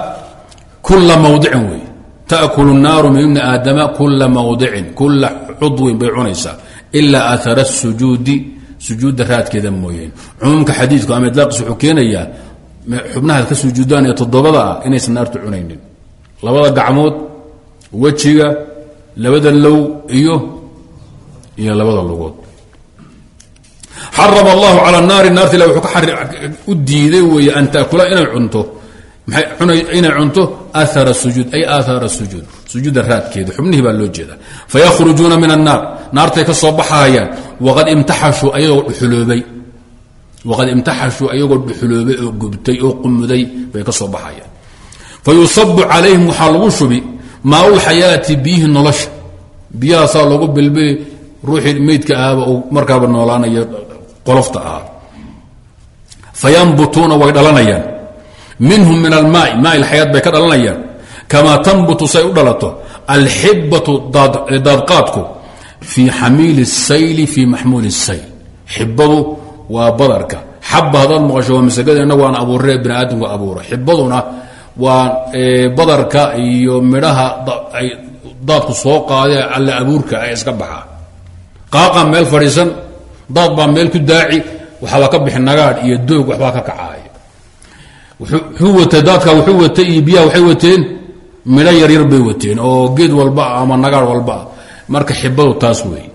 kula mawdicin wey taakulu naaru min ibni aadama kula mawdicin kula cudwin bay cunaysaa. Ilaa aara sujuudi sujuudda raadkeeda mooyeen. Cumuumka xadiidku ama idlaaqis wuxuu keenayaa xubnahaad ka sujuudaan ee toddobada ah inaysan naartu cunaynin. Labada gacmood wejiga labada low xarama allahu cala naari naarta ila wuxuu u diiday weeye an taakula inay cunto. Inay cunto aara sujuud ay aaaara sujuud. Sujuudda raadkeeda xubnihii baa loo jeeda fayakhrujuuna min annaar naartay ka soo baxayaan waqad imtaxashuu ayagoo dhuxuloobay. Waqad imtaxashuu ayagoo dhuxuloobay oo gubtay oo qumuday bay ka soo baxayaan fa yusabu calayhim waxaa lagu shubi maaulxayaati biyihi nolosha. Biyahaasaa lagu bilbili markaaba noolaanaya qolofta ahaa. Fayanbutuuna way dhalanayaan. Minhum min almaai maa ilxayaat bay ka dhalanayaan. Kamaa tanbutu say u dhalato alxibatu daadqaadku fii xamiili sayli fii maxmuuli sayl xibadu waa badarka. Xaba haddaad maqasho waa masagada inagu aan abuurre bini aadamku abuura xibaduna badarka iyo midhaha ay daadku soo qaadee alla abuurka ay iska baxaa. Qaaqaa meel fadhiisan daad baa meel ku daaci waxaaba ka bixi nagaadh iyo doog waxbaa ka kacaaya wuxuu watay daadka wuxuu watay iyo biyaha waxay wateen midho yaryar bay wateen oo geed walba ama nagaadh walba marka xibadu taas wey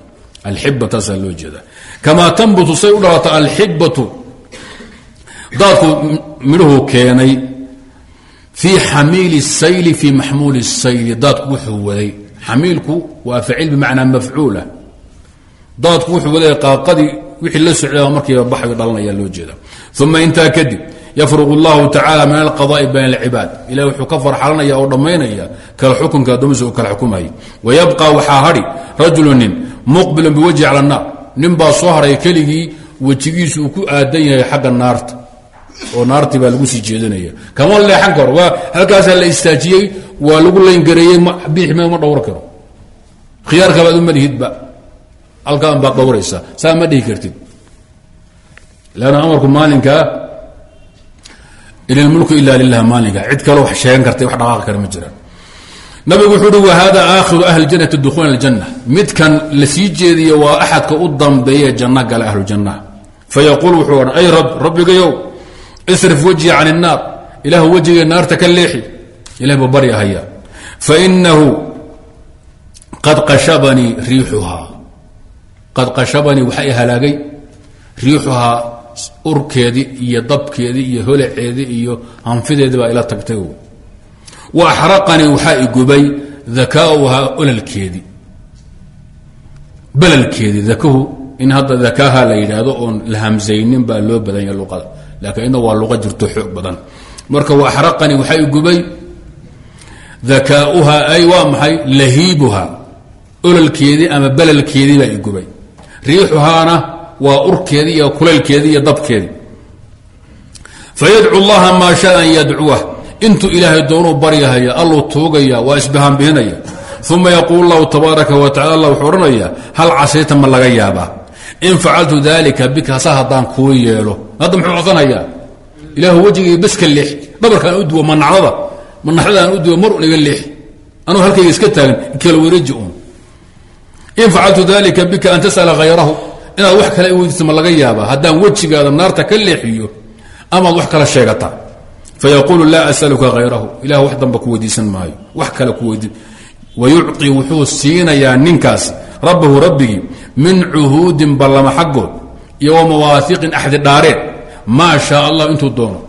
alxiba taasaa loo jeeda kamaa tanbutu say u dhalata alxibatu daadku midhuhu keenay fii xamiili sayli fii maxmuuli sayli daadku wuxuu waday. Xamiilku waa facil bimacnaa mafcuula daadku wuxuu waleeyahy qaaqadii wixii la socdaa markiiba baxyo dhalanaya loo jeeda. Uma intaa kadib yafruq allahu tacala min alqada'i bayn alcibaad ilahi wuxuu ka farxalanaya oo dhammaynaya kala xukunka addoomadiisa u kala xukumaya wayabqa waxaa hadhi rajulunin muqbilun biwajhi cala annaar. Nin soo haray keligii wejigiisu ku aadan yahay xagga naarta oo naartii baa lagu sii jeedinaya. Kama leexan karo waa halkaasaa la istaajiyey waa lagu layngareeyey bidix meema dhowr karo. Khiyaarka baad u madhidba baad dhowraysaa saa ma dhihi kartid. Lanna amarku maalinkaa in ilmulku ila lilah maalinka. Cid kaloo wax sheegan karta wax dhaqaaqi kara ma jiraan nabigu wuxuu uhi wahada aakhiru ahli janati dukhuula aljanna. Midkan la sii jeediya waa axadka u dambeeya janno gala ahlujannaha fayaquul wuxuu ay rab rabbigayow isrif wajhi can الnaar ilahu wejigay naarta ka leexi. Ilah buu baryahaya fainahu qad qashabanii riixuhaa qad qashabanii waxaa i halaagay riixuhaa urkeedii iyo dabkeedii iyo holaceedii iyo hanfideedii baa ila tagtay. Wa axraqanii waxaa igubay dakaauhaa olalkeedii belalkeedii dakahu in hadda dakaaha la yidhaahdo oon la hamsaynin baa loo badan yahay luqada. Laakiin ina waa luqa jirto xoog badan. Marka wa axraqanii waxaa igubay dakaauhaa ay waa maxay lahiibuha ololkeedii ama belalkeedii baa igubay riixuhaana waa urkeedii iyo kulaylkeedii iyo dabkeedii fayadcu llaha maa shaa an yadcuwah intuu ilaahay doonuu baryahaya alluu tuugaya waa isbahaanbihinaya uma yaquul lahu tabaaraka wa tacala alla wuxuu odhanaya hal casayta ma laga yaabaa? In facaltu dalika bika hasa haddaan kuu yeelo. Hadda muxuu codsanayaa ilaahu wejigii beska leex dhabarkaan u duwo manacdada manaxdadaan u duwo mar un iga leex. Anuu halkayga iska taagan kala wareeji uun in facaltu dalika bika an tas'ala hayrahu inaad wax kale weydiiso ma laga yaabaa. Haddaan wejigaada naarta ka leexiyo amaad wax kala sheegata. Fayaquulu laa asaluka hayrahu ilah wax damba weydiisan maayo. Wax kale ku weydii wayucطi wuxuu siinayaa ninkaasi rabbahu rabbigii min cuhuudin ballama xaggood iyo wa mawaahiqin axdi dhaareed. Maa shaa allah intuu doono.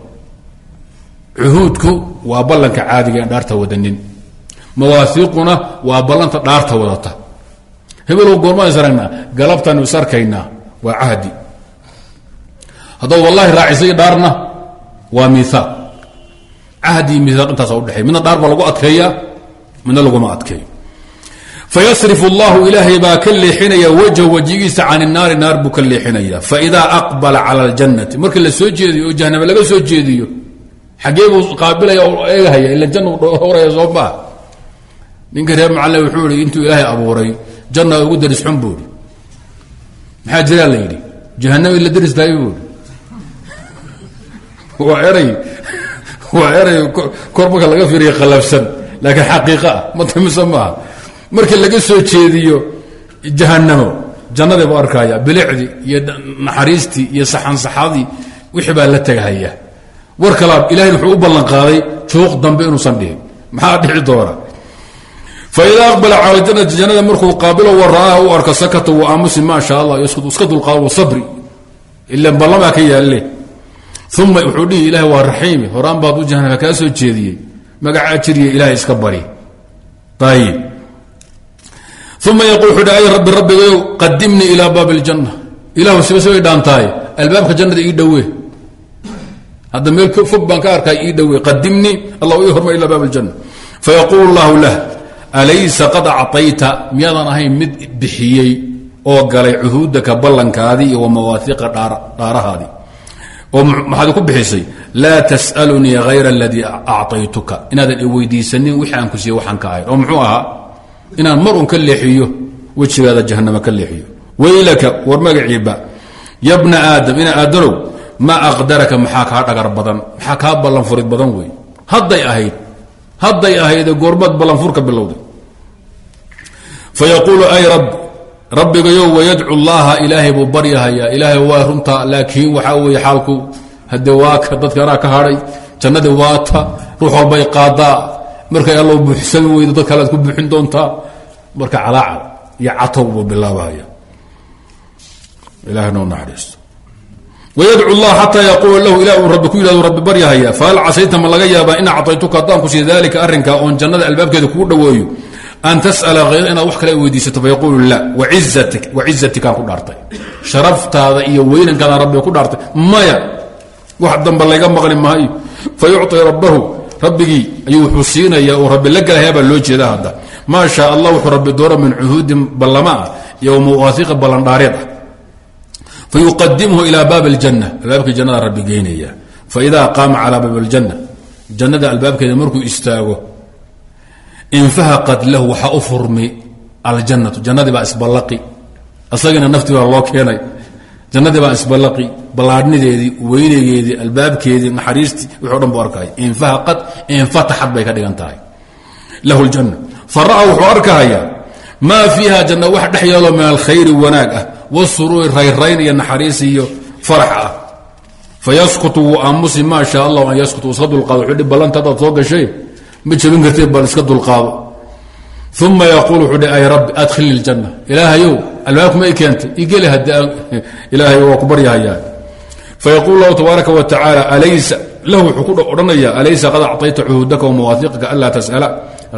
Cuhuudku waa ballanka caadiga dhaarta wadanin mawaahiquna waa ballanta dhaarta wadata hebelow goormaan is aragnaa galabtaanu is arkaynaa. Waa cahdi. Haddaad wallahi raacisay dhaarna waa miiaaq cahdi miiaaq intaasa udhexeey midna dhaar baa lagu adkeeyaa midna laguma adkeeyo. Fayasrif allahu ilaahay baa ka leexinaya wajha wajigiisa can inaari naar buu ka leexinaya. Faidaa aqbala cala aljannati. Marka la soo jeediyo oo jahaname laga soo jeediyo xaggee buu qaabilaya oo eegahaya ila janna horaya soo maa ninka reer janna ugu daris xun buui maxaa jiraa la yidhi? Jahanam ila daris tahay buui waa eray waa eray kor marka laga fiiriya qalabsan laakiin xaqiiqa ah matamise maaha markii laga soo jeediyo jahanamo jannadii buu arkaya bilicdii iyo naxariistii iyo saxansaxadii wixii baa la tegahaya war kalaa ilahay wuxuu u ballan qaaday juuq dambe inuusan dhihin. Maxaa dhici doona faida aqbala cala janati jannada markuu qaabilo waraaha u arko sakata wa aamusi maa sha allah yaskutu iska dulqaado wasabri ilan ballamaa ka yaalle uma wuxuu dhihi ilahi waa raxiimi horaan baad u jahanama kaa soo jeediyey magacaa jiriya ilaahay iska bari ayib uma yaqul wuxuu dhi ay rabbi rabbigayow qadimnii ilaa baabi iljanna ilahu siba sibay dhaantahay albaabka jannada ii dhowee hadda meel fog baan ka arkaay ii dhowee qadimnii allah ii hormar ilaa baabi iljanna fayaquulu llahu lah alaysa qad acطayta miyaadan ahayn mid bixiyey oo galay cuhuudaka ballankaadii iyo wamawaahiqa dhaarahaadii. Oo maxaad ku bixisay laa tas'alunii hayra aladii acطaytuka inaadan i weydiisanin wixii aan ku siiyey waxaan ka ahay. Oo muxuu ahaa inaan mar un ka leexiyo wejigaada jahanama ka leexiyo. Waylaka war magaciiba ya aadam ina aadanow maa aqdaraka maxaa kaa dhagar badan maxaa kaa ballanfurid badan wey hadday ahayd hadday ahaydee goormaad ballanfurka bilowday fayaquulu ay rabb rabbigayow wayadcu llaha ilaahay buu baryahayaa ilaahay waa runtaa laakiin waxaa weeye xaalku hade waaka dadka anaa ka hadhay jannadii waata ruux walbay qaadaa markay allow buuxsami weydo dad kale ad ku buuxin doontaa marka calaacal iyo catow buu bilaabahaya ilahay noo naxariisto wydcu llah xataa yaquula lahu ilah uu rabbi ku yidhahdo rabbi baryahaya fahal casayta ma laga yaabaa in dhoweeyo an tas'ala hayra inaad wax kale weydiisato fayaqulu la wacizatika aan ku dhaartay sharaftaada iyo weynankaadaan rabbiga ku dhaartay maya wax damba layga maqli maayo fayucطi rabbahu rabbigii ayuu wuxuu siinaya uu rabbi la galayaa baa loo jeeda hadda maa shaa allah wuxuu rabbi dooro min cuhuudin ballama ah iyo mawaahiqa ballandhaareed ah fayuqadimhu ilى baab اljanna albaabkii jannada rabbi geynaya faida qaama calى baab اljanna jannada albaabkeeda markuu istaago infahaqat lahu waxaa u furmi aljannatu. Jannadii baa isballaqi. Asagina naftii baa loo keenay. Jannadii baa isballaqi. Ballaadhnideedii weynegeedii albaabkeedii naxariistii wixo dhan buu arkaya infahaqat infataxad bay ka dhigan tahay. Lahu ljanna fara'a wuxuu arkahayaa maa fiiha janna wax dhex yeelo min alkhayri wanaag ah. Wasuruuri rayrayn iyo naxariis iyo farax ah. Fayaskutu wuu aamusi maa shaa allahu an yaskutu iska dulqaado wuxuu dhi ballanta hadaad soo gashay ma jabin kartid bal iska dulqaado. Uma yaquul wuxuu hi ay rabbi adkhilni ljanna ilaahayow albaabkuma i keentay. Igeli haddii *laughs* ilaahay waa ku baryahayaa. Fayaquul lahu tabaaraka wa tacaala alaysa lahu wuxuu ku odhanaya alaysa qad acطayta cuhuudaka wamawaahiqaka anlaa tas'ala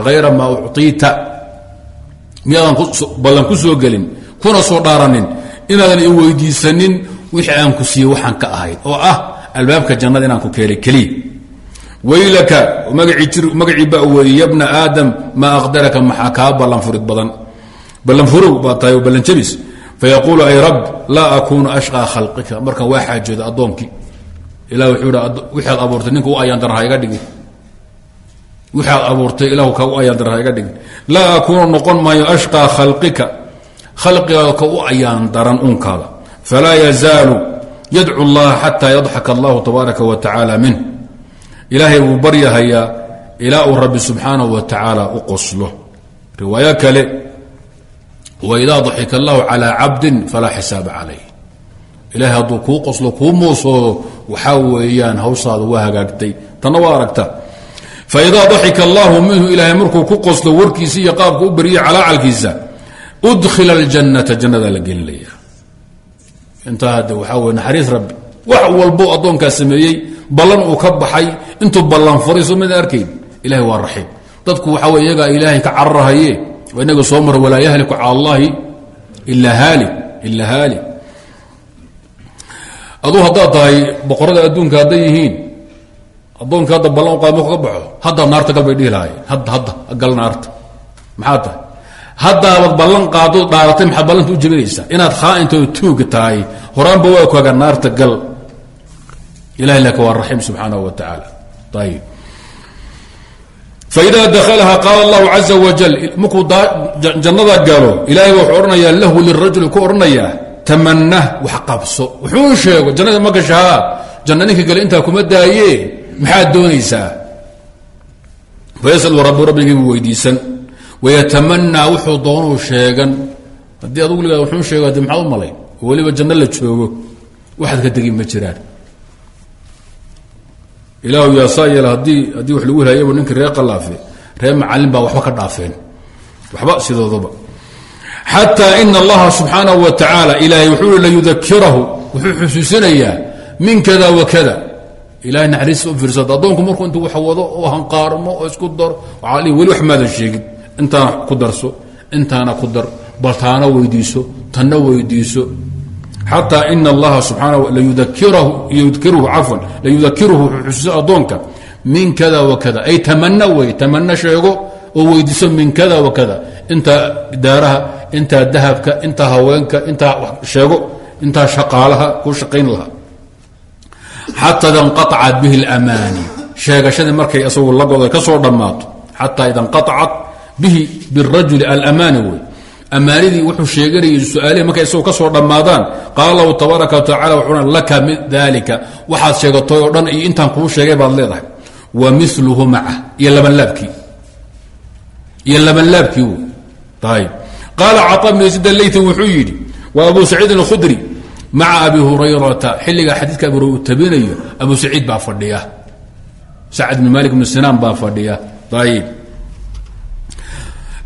hayra maa ucطiita miyaadan ballan ku soo gelin kuna soo dhaaranin inaadan i weydiisanin wixii aan ku siiyey waxaan ka ahayn. Oo ah albaabka jannada inaan ku keenay keliya waylaka magacii ba weeye yabna aadam maa aqdaraka maxaa kaa ballanfurid badan. Ballanfurow baa tahay ballanjabis fayaquulu ay rab laa akuunu ashqaa khalqika. Markan waa xaajooda addoonkii. Ilah wuxuu hi wixaad abuurtay ninka u ayaan darha iga dhigin. Abuurtay ilahu ka u ayaan darha iga dhigin. Laa akuunu noqon maayo ashqaa khalqika. Ayaan daran unkaada falaa yazaalu yadcu llaha xataa yadxaka allahu tabaaraka wa tacaala minh ilaahay wuu baryahayaa ilaa uu rabbi subxaanahu wa tacaala u qoslo. Riwaayo kale waidaa daxika allahu calaa cabdin falaa xisaaba calayh. Ilahay hadduu kuu qoslo kuu muusoodo waxaa weeyaan hawshaada waa hagaagtay. Tanna waa aragta faidaa daxika allahu minhu ilaahay markuu ku qoslo warkiisa iyo qaabka u beriya calaacalkiisa udkhila aljannata jannadaa la gelinaya. Intaa hadde waxaa wey naxariis rabbi wax walbo addoonkaa sameeyey ballan uu ka baxay intuu ballan furay soo mid arkayn ilahay waa raxiim. Dadku waxaa wey iyagaa ilaahay ka cararahaye inaga soo mara walaa yahliku cala allahi ila haali ila haali. Aduu haddaad tahay boqorada adduunka hadday yihiin addoonka hadda ballan u qaad marku ka baxo hadda naarta gal bay dhihi lahaayeen. Hadda hadda gal naarta. Maxaa tahay? Haddaabaad ballan qaado dhaaratay maxaad ballanta u jebinaysaa. Inaad khaaintoo tuuga tahay horaanba waa kaaga naarta gal. Ilahay laakin waa raxiim subxaanahu wa tacaala ayib faida daklaha qaala allahu caza wajal markuu jannada galo ilahay wuxuu odhanayaa lahu lirajuli ku odhanayaa tamanah wax qabso wuxuu sheego jannada ma gashahaa janna ninka gale intaa kuma daaye maxaad doonaysaa fayasalu rabbi rabbigiibu weydiisan wayatamanaa wuxuu doonuu sheegan haddii adugu ligaa wuxuu sheego de maxaad u malayn oo weliba la joogo waxaad ka ma jiraan ilaahu yaa saa yeela haddii haddii wax lagu helayaba ninkii reer qalaafe reer macallin baa waxba ka dhaafeen. Waxba sidoodaba xataa ina allaha subxaanahu wa tacaala ilaahay wuxuu layudakirahu wuxuu xusuusinayaa min kada wa kada ilahay naxariista u fiirsada addoonku markuu intuu wax wado oo hanqaarmo oo isku daro waxaa lii wax maadan sheegin. Intaana ku darso intaana ku dar. Bal weydiiso tanna weydiiso xataa ina allaha subxaana layudakirhu cafwan layudakiruhu wuxuu xusuusa addoonka min kada wa kada. Ay tamana wey tamana sheego oo weydiiso min kada wa kada. Intaa daaraha intaa dahabka intaa haweenka intaa sheego intaa shaqaalaha ku shaqayn lahaa xataa ida nqaacat bihi اlamaani sheegashadii markay isagu lagoda ka soo dhammaato. Xataa ida nqaacat bihi birajuli alamaani wey amaanidii wuxuu sheeganayay su'aalihi markay isagoo ka soo dhammaadaan qaala allahu tabaaraka wa tacala wuxuuna laka min dalika waxaad sheegatay oo dhan iyo intaan kuu sheegay baad leedahay. Wa miluhu maca. Iyo labanlaabkii iyo labanlaabkii wey ayb qaala caطa bn yasid alleyti wuxuu yidhi wa abu saciidin اkhudri maca abi hurayrata. Xilligaa xadiidka abi hurayra uu tabinayo abu saciid baa fadhiya. Sacd bn malik bn sinaan baa fadhiya. Ayb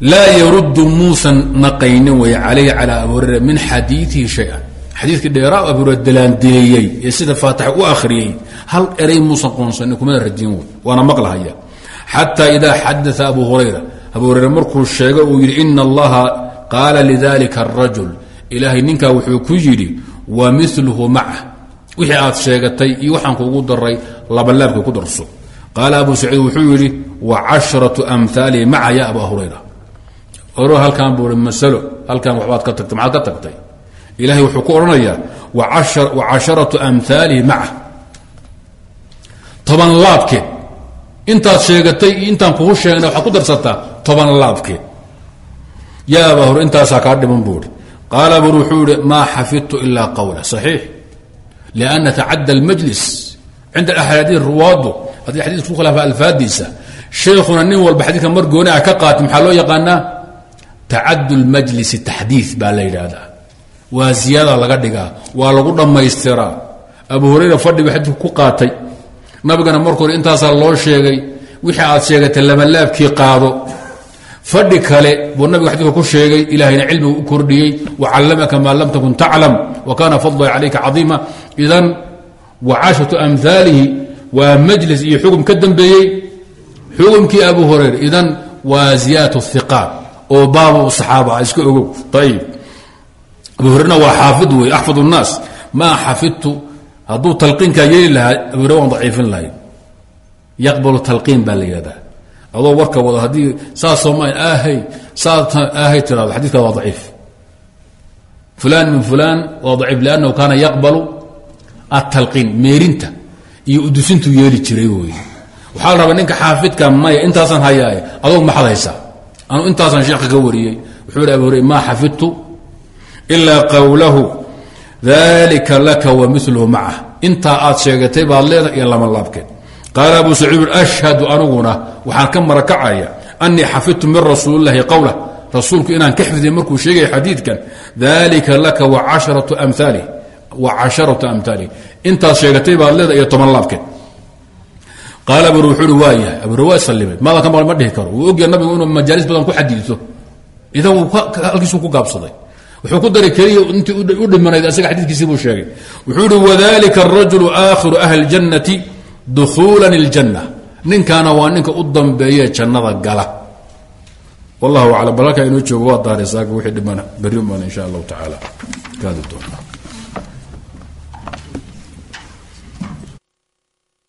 laa yaruddu muusan naqaynin way calayhi calaa abu hurayra min xadiiihi shay-an. Xadiidkii dheeraa abu hurayra dalaandeeyey ee sida faatixa u akhriyey hal eray muusan qoonsanin kumada radiin wey waana maqlahaya. Xataa idaa xadaa abu hurayra abu hurayra markuu sheego uu yidhi ina allaha qaala lidalika arajul ilaahay ninkaa wuxuu ku yidhi wa miluhu maca. Wixii aad sheegatay iyo waxaan kuugu daray labalaabka ku darso. Qaala abu saciid wuxuu yidhi wa oro halkan buu i masalo halkan waxbaad ka tagtay maxaad ka tagtay? Ilahay wuxuu ku odhanayaa wa casharatu amhaalihi maca. Toban laabkeed intaad sheegatay intaan kugu sheegnay waxaad ku darsataa toban laabkeed yaa aba hur intaasaa kaa dhiman buuhi qaala bur wuxuu ihi maa qawla. Saxiix. Lianna tacadda almajlis cinda axaadiid ruwaadu haddii xadiis ku khilaafa alfaadiisa sheekhuna nin walba xadiidka mar gooni ah yaqaanaa tacadu lmajlisi taxdiid baa la yidhaahdaa. Waa laga dhigaa waa lagu dhammaystiraa abu hurayra fadhi ba xadiidku ku qaatay nabigana marka hore loo sheegay wixii aad sheegatay labalaabkii qaado. Fadhi kale buu nabiga xadiidka ku sheegay ilahayna cilmigu u kordhiyey wacallamaka maa lam takun taclam wa kaana fadla calayka cadiima. Idan wa cashratu amhaalihi waa majlis iyo xukun ka abu hurayra idan waa ziyaadatu hiqaat oo baabu saxaaba iska ogow. Ayib abu hurayrna waa xaafid wey axfad الnaas maa xafidtu hadduu talqiinkaa yeeli lahaa abu hurayra waan daciifin lahay yaqbalu talqiin baa la yihahdaa adoo warka wado haddii saasoo ma ahay saas ahay tirado xadidkaa waa daciif. Fulan min fulan waa daciif lannahu kaana yaqbalu atalqiin meerinta iyo udusintu yeeli jiray wey waxaa la rabaa ninka xaafidka maya intaasaan hayaaye adog maxad haysaa anu intaasaan sheekha ka wariyey. Wuxuu hi abu hurayra maa xafidtu ilaa qowlahu dalika laka wa miluhu macah. Intaa aad sheegatay baad leedahay iyo lama laabkeed. Qaala abu saciid ashhadu aniguna waxaan ka marakacaya anii xafidtu min rasuulilahi qowlah rasuulku inaan ka xifdiy markuu sheegaya xadiidkan dalika laka wa casharatu amaalih intaad sheegatay baad leedahay iyo toban laabkeed qaala abu wuxuu uhi waa yahay. Sallimay. Maadan ka maqli ma dhihi karo wuu ogyaha nabigu inuu majaalis badan ku xadiiso idan halkiisuu ku gaabsaday. Wuxuu ku daray keliya intii u dhimanayd asaga xadiidkiisii buu sheegay. Wuxuu ihi wadalika arajulu aakhiru ahli اljannati dukhuulan اljanna ninkaana waa ninka u dambeeye jannada gala. Wallahu aclam. Bal halkaa joogo waa daaresaaka wixii dhimana. Berri umaan insha allahu tacaala. Kaadi doona